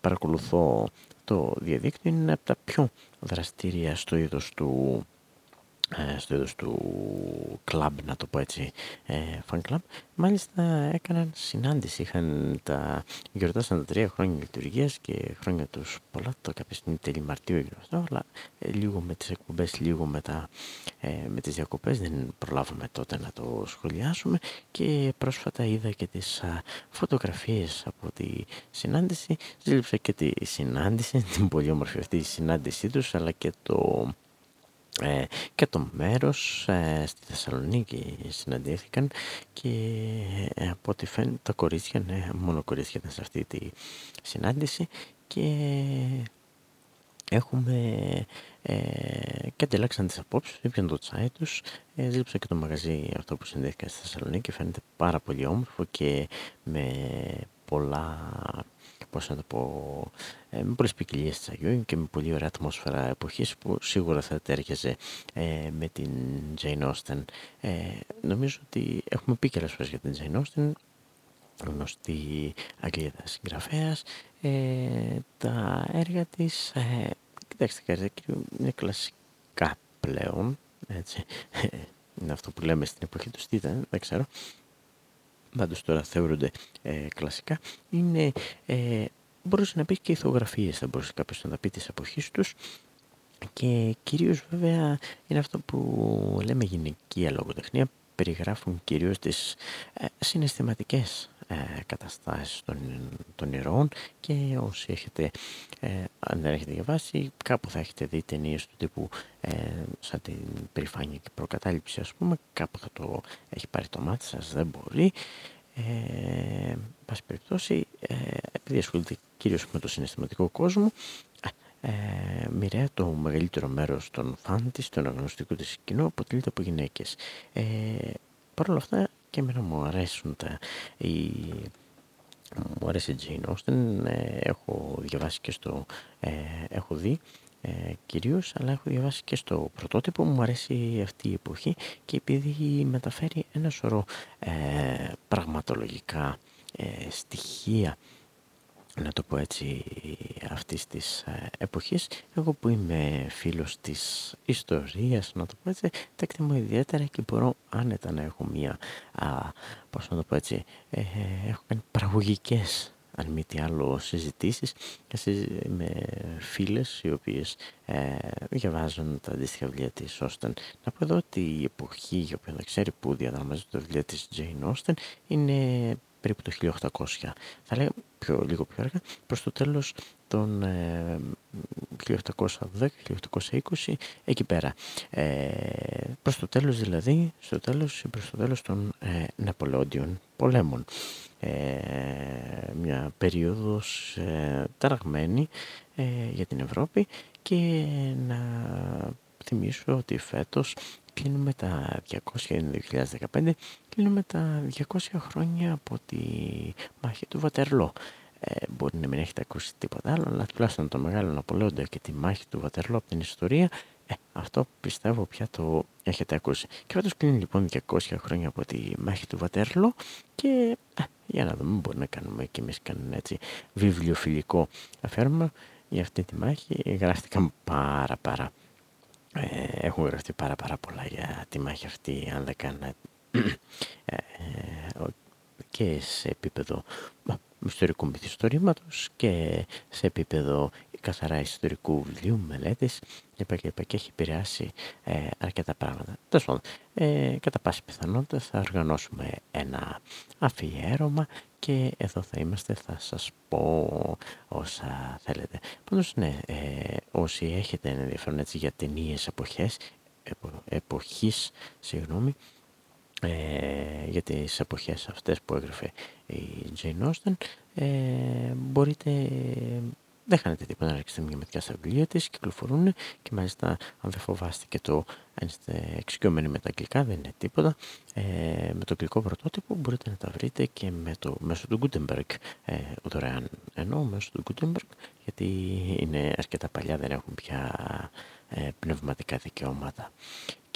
A: παρακολουθώ το διαδίκτυο είναι από τα πιο δραστήρια στο είδος του ε, στο είδος του κλαμπ, να το πω έτσι, ε, fan club. Μάλιστα έκαναν συνάντηση, είχαν τα, γιορτάσαν τα τρία χρόνια λειτουργίας και χρόνια τους πολλά, το κάποια στιγμή τέλη Μαρτίου έγινε αυτό, αλλά ε, λίγο με τις εκπομπές, λίγο με, τα, ε, με τις διακοπές δεν προλάβαμε τότε να το σχολιάσουμε. Και πρόσφατα είδα και τις α, φωτογραφίες από τη συνάντηση, ζήλεψα και τη συνάντηση, την πολύ όμορφη αυτή συνάντησή τους, αλλά και το ε, και το μέρος ε, στη Θεσσαλονίκη συναντήθηκαν και ε, από ό,τι φαίνεται τα κορίτσια, ναι, μόνο κορίτσια ήταν σε αυτή τη συνάντηση και έχουμε ε, και αντιλάξαν τις απόψεις, ήπιαν το τσάι τους, ε, ζήλεψα και το μαγαζί αυτό που συνδέθηκα στη Θεσσαλονίκη, φαίνεται πάρα πολύ όμορφο και με πολλά πώς να το πω, ε, με πολλές ποικιλίες της Αγίου και με πολύ ωραία ατμόσφαιρα εποχής που σίγουρα θα τέριαζε ε, με την Jane Austen. Ε, νομίζω ότι έχουμε πει και άλλες φορές για την Jane Austen, γνωστή Αγγλίδα συγγραφέας, ε, τα έργα της, ε, κοιτάξτε, είναι κλασικά πλέον, έτσι, είναι αυτό που λέμε στην εποχή τους, τι ήταν, δεν ξέρω, πάντως τώρα θεωρούνται ε, κλασικά, είναι, ε, μπορούσε να πεις και ηθογραφίες, θα μπορούσε κάποιος να τα πει της εποχής τους. Και κυρίως βέβαια είναι αυτό που λέμε γυναικεία λογοτεχνία, περιγράφουν κυρίως τις ε, συναισθηματικές ε, καταστάσεις των, των ηρώων και όσοι έχετε, ε, αν δεν έχετε διαβάσει, κάπου θα έχετε δει ταινίες του τύπου ε, σαν την περηφάνεια και προκατάληψη ας πούμε, κάπου θα το έχει πάρει το μάτι σας, δεν μπορεί. Ε, πάση περιπτώσει, ε, επειδή ασχολείται κυρίως με το συναισθηματικό κόσμο, ε, μοιραία το μεγαλύτερο μέρος των φαν της, των αγνωστικού της κοινού, αποτελείται από γυναίκες. Ε, Παρ' όλα αυτά και εμένα μου αρέσουν τα... Οι... Μου αρέσει η Jane Austen, ε, έχω διαβάσει και στο... Ε, έχω δει ε, κυρίως, αλλά έχω διαβάσει και στο πρωτότυπο, μου αρέσει αυτή η εποχή και επειδή μεταφέρει ένα σωρό ε, πραγματολογικά ε, στοιχεία να το πω έτσι, αυτής της ε, εποχής. Εγώ που είμαι φίλος της ιστορίας, να το πω έτσι, τα εκτιμώ ιδιαίτερα και μπορώ άνετα να έχω μία, α, πώς να το πω έτσι, ε, έχω κάνει παραγωγικές αν μη τι άλλο συζητήσεις με φίλες οι οποίες ε, διαβάζουν τα αντίστοιχα βιβλία της Austen. Να πω εδώ ότι η εποχή για όποιον δεν ξέρει που διαδραμάζεται το βιβλίο της Jane Austen είναι περίπου το 1800. Θα λέγαμε πιο, λίγο πιο αργά, προς το τέλος των ε, 1810-1820, εκεί πέρα. Ε, προς το τέλος δηλαδή, στο τέλος, προς το τέλος των ε, Ναπολεόντιων πολέμων. Ε, μια περίοδος ε, ταραγμένη ε, για την Ευρώπη και να θυμίσω ότι φέτος κλείνουμε τα 200, 2015, κλείνουμε τα 200 χρόνια από τη μάχη του Βατερλό. Ε, μπορεί να μην έχετε ακούσει τίποτα άλλο, αλλά τουλάχιστον το μεγάλο Ναπολέοντα και τη μάχη του Βατερλό από την ιστορία Ε, αυτό πιστεύω πια το έχετε ακούσει. Και φέτος κλείνει λοιπόν 200 χρόνια από τη μάχη του Βατέρλο και ε, για να δούμε μπορεί να κάνουμε και εμείς κανένα έτσι βιβλιοφιλικό αφιέρωμα για αυτή τη μάχη. Γράφτηκαν πάρα πάρα ε, έχουν γραφτεί πάρα πάρα πολλά για τη μάχη αυτή αν δεν κάνετε ε, και σε επίπεδο ιστορικού μυθιστορήματος και σε επίπεδο καθαρά ιστορικού βιβλίου, μελέτης είπα και, είπα και έχει επηρεάσει ε, αρκετά πράγματα. Τέλος ε, κατά πάση πιθανότητα θα οργανώσουμε ένα αφιέρωμα και εδώ θα είμαστε, θα σας πω όσα θέλετε. Πάντως ναι, ε, όσοι έχετε ενδιαφέρον έτσι για ταινίες εποχές, επο, εποχής, συγγνώμη, ε, για τις εποχές αυτές που έγραφε η Jane Austen ε, μπορείτε δεν χάνετε τίποτα να ρίξετε μια ματιά στα βιβλία της, κυκλοφορούν και μάλιστα αν δεν φοβάστε και το αν είστε εξοικειωμένοι με τα αγγλικά δεν είναι τίποτα ε, με το αγγλικό πρωτότυπο μπορείτε να τα βρείτε και με το, μέσω του Gutenberg ε, δωρεάν εννοώ μέσω του Gutenberg γιατί είναι αρκετά παλιά δεν έχουν πια ε, πνευματικά δικαιώματα.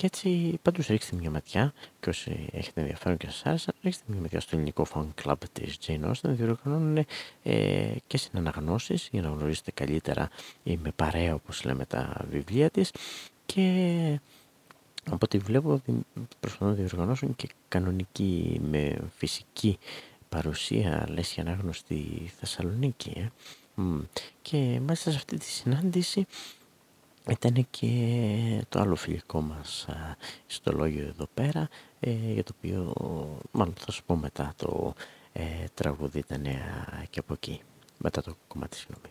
A: Και έτσι πάντως ρίξτε μια ματιά και όσοι έχετε ενδιαφέρον και σας άρεσαν ρίξτε μια ματιά στο ελληνικό fan club της Jane Austen διοργανώνουν ε, και συναναγνώσεις για να γνωρίσετε καλύτερα ή με παρέα όπως λέμε τα βιβλία της και από ό,τι βλέπω προσπαθούν να διοργανώσουν και κανονική με φυσική παρουσία λες για ανάγνωση στη Θεσσαλονίκη ε. και μάλιστα σε αυτή τη συνάντηση ήταν και το άλλο φιλικό μας ιστολόγιο εδώ πέρα ε, για το οποίο μάλλον θα σου πω μετά το ε, τραγούδι ήταν και από εκεί μετά το κομμάτι συγγνώμη.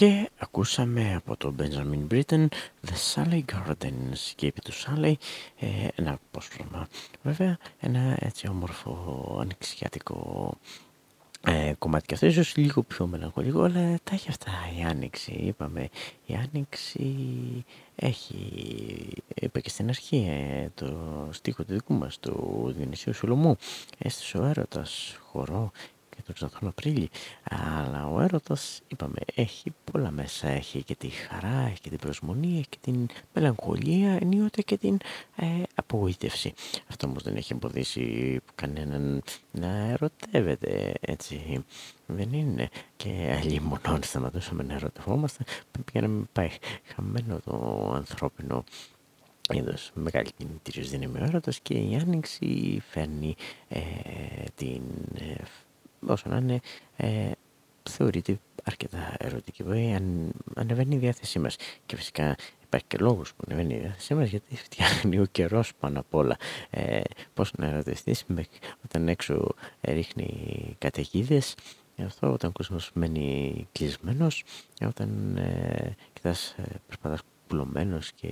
A: Και ακούσαμε από τον Benjamin Britten The Sally Gardens και επί του Sally ε, ένα απόσπασμα. Βέβαια ένα έτσι όμορφο ανοιξιάτικο ε, κομμάτι και αυτός ίσως λίγο πιο μελαγχολικό αλλά τα έχει αυτά η Άνοιξη είπαμε. Η Άνοιξη έχει είπα και στην αρχή ε, το στίχο του δικού μας του Διονυσίου Σολομού. Έστησε ο έρωτας χορό και τον Ξανθόν Απρίλη. Αλλά ο έρωτας, είπαμε, έχει πολλά μέσα. Έχει και τη χαρά, έχει και την προσμονή, έχει και την μελαγχολία, ενίοτε και την ε, απογοήτευση. Αυτό όμως δεν έχει εμποδίσει κανέναν να ερωτεύεται έτσι. Δεν είναι και αλλοί μονών σταματούσαμε να ερωτευόμαστε. Πρέπει να πάει χαμένο το ανθρώπινο είδος μεγάλη κινητήριος δύναμη ο έρωτας και η άνοιξη φέρνει ε, την, ε, όσο να είναι, ε, θεωρείται αρκετά ερωτική. Βοήθεια αν ανεβαίνει η διάθεσή μας. Και φυσικά υπάρχει και λόγος που ανεβαίνει η διάθεσή μας γιατί φτιάχνει ο καιρός πάνω απ' όλα. Ε, πώς να ερωτηθείς όταν έξω ρίχνει καταιγίδες αυτό όταν ο κόσμος μένει κλεισμένος όταν ε, κοιτάς, ε, προσπαθάς πουλωμένος και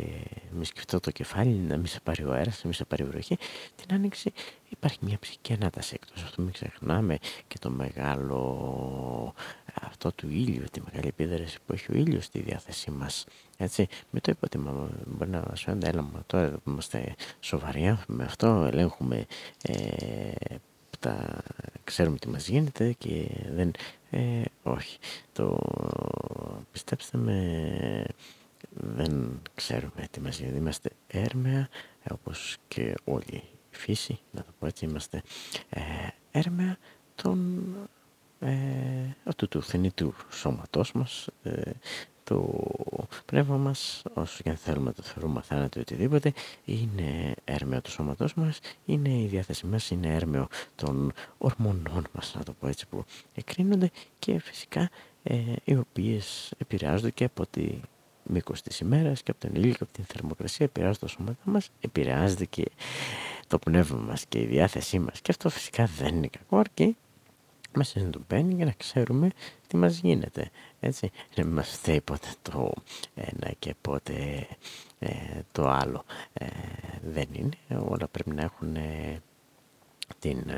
A: μη σκεφτώ το κεφάλι, να μην σε πάρει ο αέρας, να μην σε πάρει η βροχή, την άνοιξη υπάρχει μια ψυχική ανάταση εκτός. Αυτού μην ξεχνάμε και το μεγάλο αυτό του ήλιου, τη μεγάλη επίδραση που έχει ο ήλιος στη διάθεσή μας. Έτσι, με το υπότιμα, μπορεί να μας φαίνεται, έλα τώρα είμαστε σοβαροί με αυτό, ελέγχουμε ε, τα, ξέρουμε τι μας γίνεται και δεν, ε, όχι, το πιστέψτε με, δεν ξέρουμε τι μας γίνεται. Είμαστε έρμεα, όπως και όλη η φύση, να το πω έτσι, είμαστε ε, έρμεα των, ε, του, του θενητού σώματός μας, ε, το πνεύμα μας, όσο και αν θέλουμε το θεωρούμε θάνατο ή οτιδήποτε, είναι έρμεο του σώματός μας, είναι η διάθεση μας, είναι έρμεο των ορμονών μας, να το πω έτσι, που εκρίνονται και φυσικά ε, οι οποίες επηρεάζονται και από τη μήκος της ημέρας και από τον ήλιο και από την θερμοκρασία επηρεάζει το σώμα μας, επηρεάζεται και το πνεύμα μας και η διάθεσή μας. Και αυτό φυσικά δεν είναι κακό, αρκεί μα συνειδητοποιεί για να ξέρουμε τι μας γίνεται. Έτσι, δεν μας φταίει πότε το ένα και πότε ε, το άλλο. Ε, δεν είναι, όλα πρέπει να έχουν ε, την,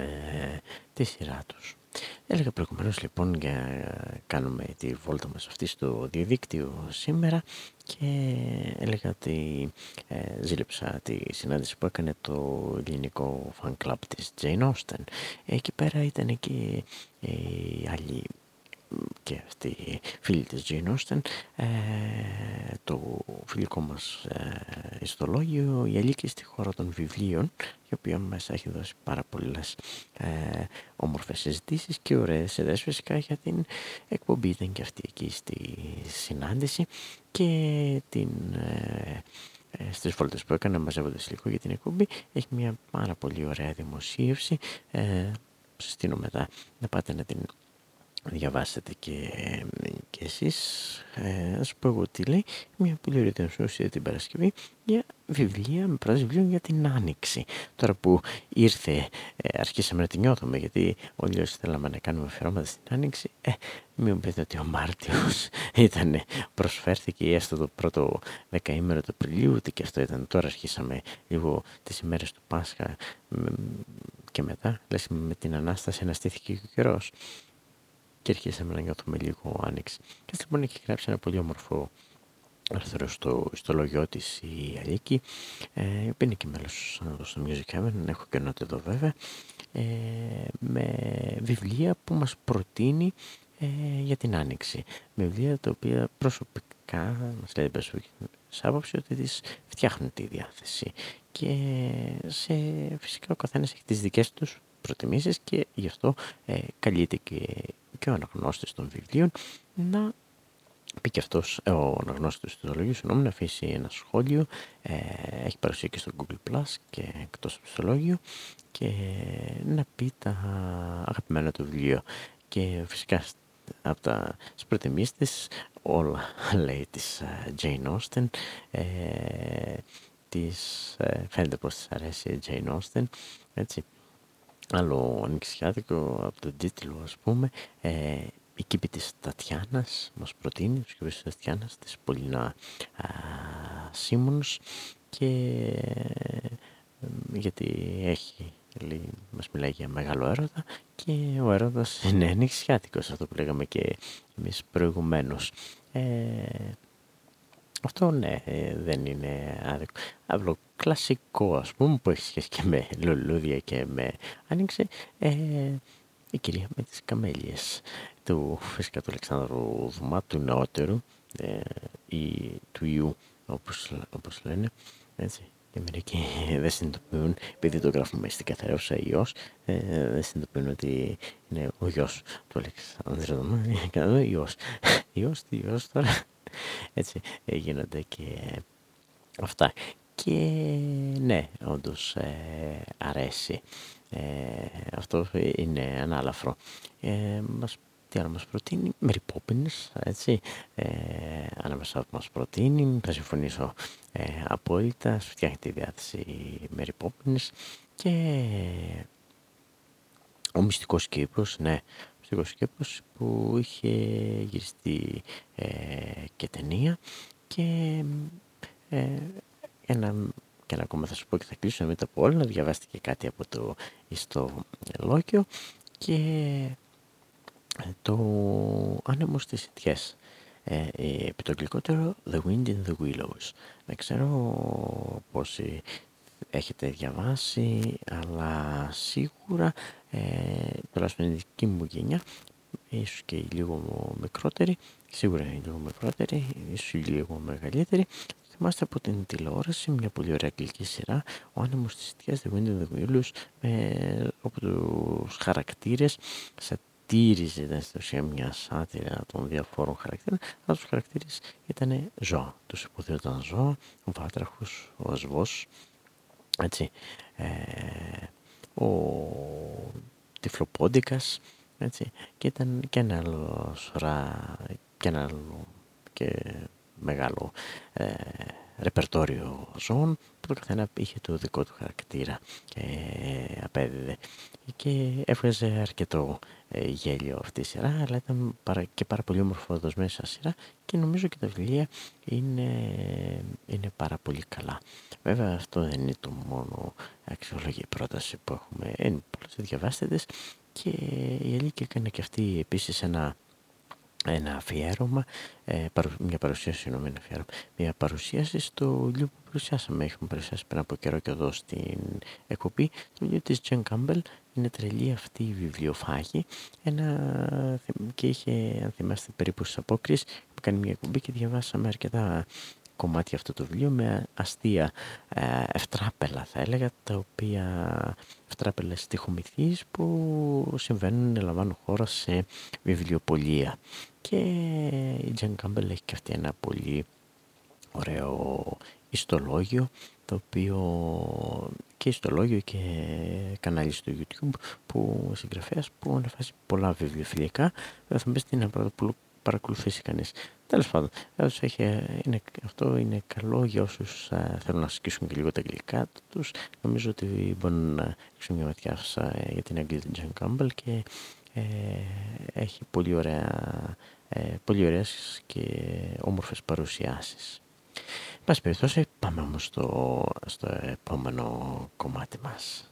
A: τη σειρά τους. Έλεγα προηγουμένως λοιπόν για κάνουμε τη βόλτα μας αυτή στο διαδίκτυο σήμερα και έλεγα ότι ε, ζήλεψα τη συνάντηση που έκανε το ελληνικό fan club της Jane Austen. Εκεί πέρα ήταν και οι άλλοι και αυτή η φίλη της Jane Austen, ε, το φιλικό μας ε, ιστολόγιο «Η Αλίκη στη χώρα των βιβλίων», η οποία μας έχει δώσει πάρα πολλές ε, όμορφες συζητήσεις και ωραίες ιδέες φυσικά για την εκπομπή. Ήταν και αυτή εκεί στη συνάντηση και την... Ε, ε στις βόλτες που έκανα μαζεύοντας λίγο για την εκπομπή έχει μια πάρα πολύ ωραία δημοσίευση ε, συστήνω μετά να πάτε να την διαβάσετε και, και εσείς. Ε, ας πω εγώ τι λέει. Μια πολύ ωραία δημοσίευση την Παρασκευή για βιβλία με πρόταση βιβλίων για την Άνοιξη. Τώρα που ήρθε ε, αρχίσαμε να την νιώθουμε γιατί όλοι όσοι θέλαμε να κάνουμε αφιερώματα στην Άνοιξη ε, μην πείτε ότι ο Μάρτιος ήταν προσφέρθηκε έστω το πρώτο δεκαήμερο του Απριλίου ούτε και αυτό ήταν. Τώρα αρχίσαμε λίγο τις ημέρες του Πάσχα και μετά λες με την Ανάσταση αναστήθηκε και ο καιρός και αρχίσαμε να νιώθουμε λίγο άνοιξη. Και λοιπόν έχει γράψει ένα πολύ όμορφο άρθρο στο ιστολογιό της η Αλίκη, ε, που είναι και μέλος στο Music Heaven, έχω και νότα εδώ βέβαια, ε, με βιβλία που μας προτείνει ε, για την Άνοιξη. Με βιβλία τα οποία προσωπικά μας λέει σε άποψη ότι τις φτιάχνουν τη διάθεση και σε, φυσικά ο καθένας έχει τις δικές τους προτιμήσεις και γι' αυτό ε, καλείται και και ο αναγνώστης των βιβλίων να πει και αυτός, ε, ο αναγνώστης του ιστολογίου, συγγνώμη, να αφήσει ένα σχόλιο, ε, έχει παρουσία και στο Google Plus και εκτός από το ιστολόγιο και να πει τα αγαπημένα του βιβλίο και φυσικά από τα προτιμήσεις της όλα λέει της uh, Jane Austen ε, της, ε, φαίνεται πως της αρέσει η Jane Austen έτσι άλλο ανοιξιάτικο από τον τίτλο ας πούμε ε, η κήπη της Τατιάνας μας προτείνει ο κήπης της Τατιάνας της Πολύνα Σίμονς και ε, γιατί έχει λέει, μας μιλάει για μεγάλο έρωτα και ο έρωτας είναι ανοιξιάτικος αυτό που λέγαμε και εμείς προηγουμένως. Ε, αυτό ναι, ε, δεν είναι άδικο. Αύλο κλασικό ας πούμε που έχει σχέση και με λουλούδια και με άνοιξε. Ε, η κυρία με τις καμέλιες του φυσικά του Αλεξάνδρου Δουμά, του νεότερου ε, ή του ιού όπως, όπως λένε έτσι και μερικοί δεν συνειδητοποιούν, επειδή το γράφουμε στην καθαρέουσα ιός, ε, δεν συνειδητοποιούν ότι είναι ο γιος του Αλεξάνδρου Δουμά, είναι ιός. Ιός, τι ιός τώρα. Έτσι ε, γίνονται και αυτά. Και ναι, όντως ε, αρέσει. Ε, αυτό είναι ανάλαφρο. Ε, μας, τι άλλο μας προτείνει, Mary Poppins, έτσι, ε, ανάμεσα μας προτείνει, θα συμφωνήσω ε, απόλυτα, σου φτιάχνει τη διάθεση Mary Poppins και ο μυστικός κήπος, ναι, ο μυστικός κήπος που είχε γυριστεί ε, και ταινία και ε, ένα και ένα ακόμα θα σου πω και θα κλείσω μετά από όλα, να διαβάσετε και κάτι από το στο Λόκιο και ε, το άνεμο στις ιτιές. Ε, ε, επί το αγγλικότερο The Wind in the Willows. Δεν ξέρω πόσοι έχετε διαβάσει, αλλά σίγουρα, ε, τουλάχιστον η δική μου γενιά, ίσως και λίγο μικρότερη, σίγουρα είναι λίγο μικρότερη, ίσως λίγο μεγαλύτερη, Θυμάστε από την τηλεόραση μια πολύ ωραία αγγλική σειρά, ο άνεμος της Ιτιάς The Wind of the Willows, με, όπου τους χαρακτήρες σατήριζε ήταν στην ουσία μια σάτυρα των διαφόρων χαρακτήρων, αλλά τους χαρακτήρες ήταν ζώα. Τους υποθέωταν ζώα, ο βάτραχος, ο ασβός, έτσι, ε, ο τυφλοπόντικας, έτσι, και ήταν και ένα άλλο σωρά, και ένα άλλο και μεγάλο ε, ρεπερτόριο ζώων που το καθένα είχε το δικό του χαρακτήρα και απέδιδε και έβγαζε αρκετό ε, γέλιο αυτή η σειρά αλλά ήταν και πάρα πολύ όμορφο δοσμένη σαν σειρά και νομίζω και τα βιβλία είναι, είναι πάρα πολύ καλά. Βέβαια αυτό δεν είναι το μόνο αξιολογική πρόταση που έχουμε. Είναι πολλές διαβάστητες και η Αλίκη έκανε και αυτή επίσης ένα ένα αφιέρωμα, ε, μια παρουσίαση, συγγνώμη, ένα αφιέρωμα, μια παρουσίαση στο βιβλίο που παρουσιάσαμε. Έχουμε παρουσιάσει πριν από καιρό και εδώ στην εκπομπή. Το βιβλίο της Τζεν Κάμπελ είναι τρελή αυτή η βιβλιοφάγη. Ένα, και είχε, αν θυμάστε, περίπου στις απόκριες, που κάνει μια εκπομπή και διαβάσαμε αρκετά κομμάτια αυτό το βιβλίο με αστεία ε, ευτράπελα θα έλεγα τα οποία ευτράπελες στοιχομηθείς που συμβαίνουν λαμβάνουν χώρα σε βιβλιοπολία και η Τζεν Κάμπελ έχει και αυτή ένα πολύ ωραίο ιστολόγιο το οποίο και ιστολόγιο και κανάλι στο YouTube που συγγραφέας που ανεβάζει πολλά βιβλιοφιλικά θα μου πεις τι να παρακολουθήσει κανείς Τέλος πάντων, είναι, αυτό είναι καλό για όσους θέλουν να ασκήσουν και λίγο τα αγγλικά τους. Νομίζω ότι μπορούν να ρίξουν μια ματιά για την Αγγλία του Τζον Κάμπελ και ε, έχει πολύ, ωραία, ε, πολύ ωραίες και όμορφες παρουσιάσεις. Πάση περιπτώσει, πάμε όμως στο, στο επόμενο κομμάτι μας.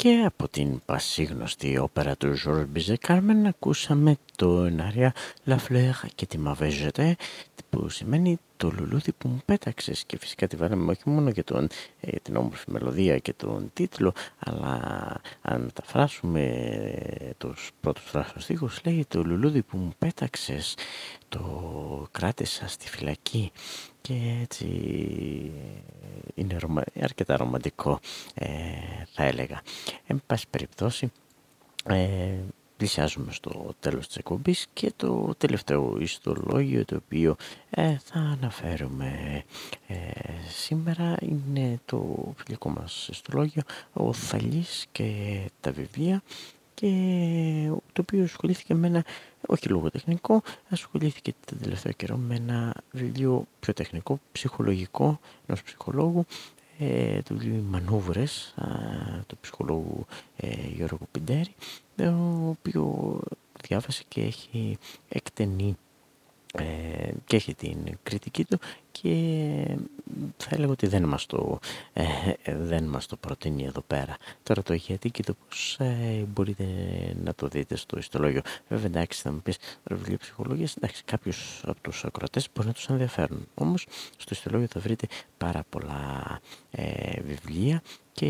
A: Και από την πασίγνωστη όπερα του Ζορ Μπιζεκάρμεν ακούσαμε το ενάρια La Fleur και τη Mavejete που σημαίνει το λουλούδι που μου πέταξες. Και φυσικά τη βάλαμε όχι μόνο για τον, ε, την όμορφη μελωδία και τον τίτλο αλλά αν μεταφράσουμε τους πρώτους φράσους στίχους λέει το λουλούδι που μου πέταξες το κράτησα στη φυλακή. Και έτσι είναι αρκετά ρομαντικό ε, θα έλεγα. Εν πάση περιπτώσει ε, πλησιάζουμε στο τέλος της εκπομπής και το τελευταίο ιστολόγιο το οποίο ε, θα αναφέρουμε ε, σήμερα είναι το φιλικό μας ιστολόγιο «Ο Θαλής και τα βιβλία» και το οποίο ασχολήθηκε με ένα, όχι λόγω τεχνικό, ασχολήθηκε το τελευταίο καιρό με ένα βιβλίο πιο τεχνικό, ψυχολογικό, ενός ψυχολόγου, ε, το βιβλίο «Μανούβρες» του ψυχολόγου ε, Γιώργου Πιντέρη, ο οποίο διάβασε και έχει εκτενεί ε, και έχει την κριτική του και θα έλεγα ότι δεν μας το, ε, δεν μας το προτείνει εδώ πέρα. Τώρα το γιατί και το πώς ε, μπορείτε να το δείτε στο ιστολόγιο. Βέβαια εντάξει θα μου πεις βιβλίο ψυχολογίας, εντάξει κάποιους από τους ακροατές μπορεί να τους ενδιαφέρουν. Όμως στο ιστολόγιο θα βρείτε πάρα πολλά ε, βιβλία και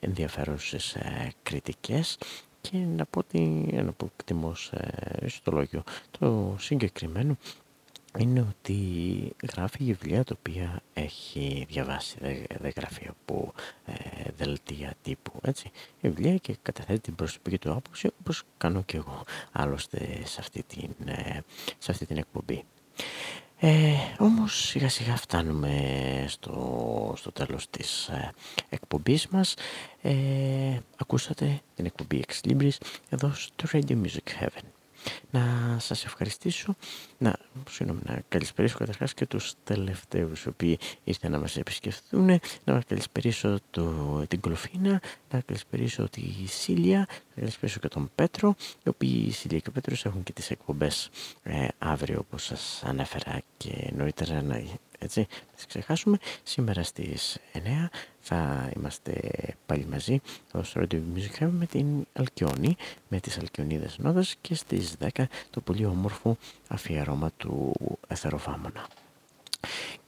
A: ενδιαφέρουσες κριτικές και να πω ότι ένα από εκτιμώς στο λόγιο το συγκεκριμένο είναι ότι γράφει βιβλία τα οποία έχει διαβάσει, δεν, γράφει από ε, δελτία τύπου, έτσι. Βιβλία και καταθέτει την προσωπική του άποψη όπως κάνω και εγώ άλλωστε σε αυτή την, ε, σε αυτή την εκπομπή. Ε, όμως σιγά σιγά φτάνουμε στο, στο τέλος της ε, εκπομπής μας. Ε, ακούσατε την εκπομπή Ex Libris εδώ στο Radio Music Heaven. Να σας ευχαριστήσω, να, συγγνώμη, να καλησπερίσω καταρχάς και τους τελευταίους οι οποίοι ήρθαν να μας επισκεφθούν, να καλησπερίσω το, την Κολοφίνα, να καλησπερίσω τη Σίλια, να καλησπερίσω και τον Πέτρο, οι οποίοι η Σίλια και ο Πέτρος έχουν και τις εκπομπές ε, αύριο όπως σας ανέφερα και νωρίτερα να έτσι, τις ξεχάσουμε. Σήμερα στις 9 θα είμαστε πάλι μαζί στο Radio Music με την Αλκιόνη, με τις Αλκιονίδες Νόδες και στις 10 το πολύ όμορφο αφιερώμα του Εθεροφάμωνα.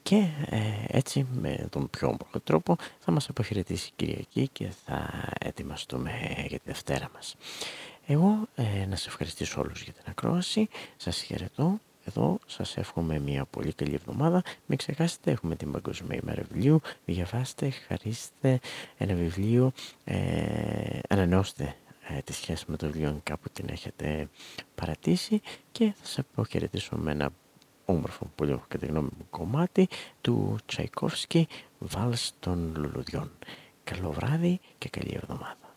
A: Και ε, έτσι με τον πιο όμορφο τρόπο θα μας αποχαιρετήσει η Κυριακή και θα ετοιμαστούμε για τη Δευτέρα μας. Εγώ ε, να σας ευχαριστήσω όλους για την ακρόαση, σας χαιρετώ εδώ σας εύχομαι μια πολύ καλή εβδομάδα. Μην ξεχάσετε, έχουμε την Παγκοσμία ημέρα βιβλίου. Διαβάστε, χαρίστε ένα βιβλίο, ε, ανανεώστε ε, τη σχέση με το βιβλίο κάπου την έχετε παρατήσει και θα σας αποχαιρετήσω με ένα όμορφο, πολύ κατά γνώμη μου, κομμάτι του Τσαϊκόφσκι «Βάλς των Λουλουδιών». Καλό βράδυ και καλή εβδομάδα.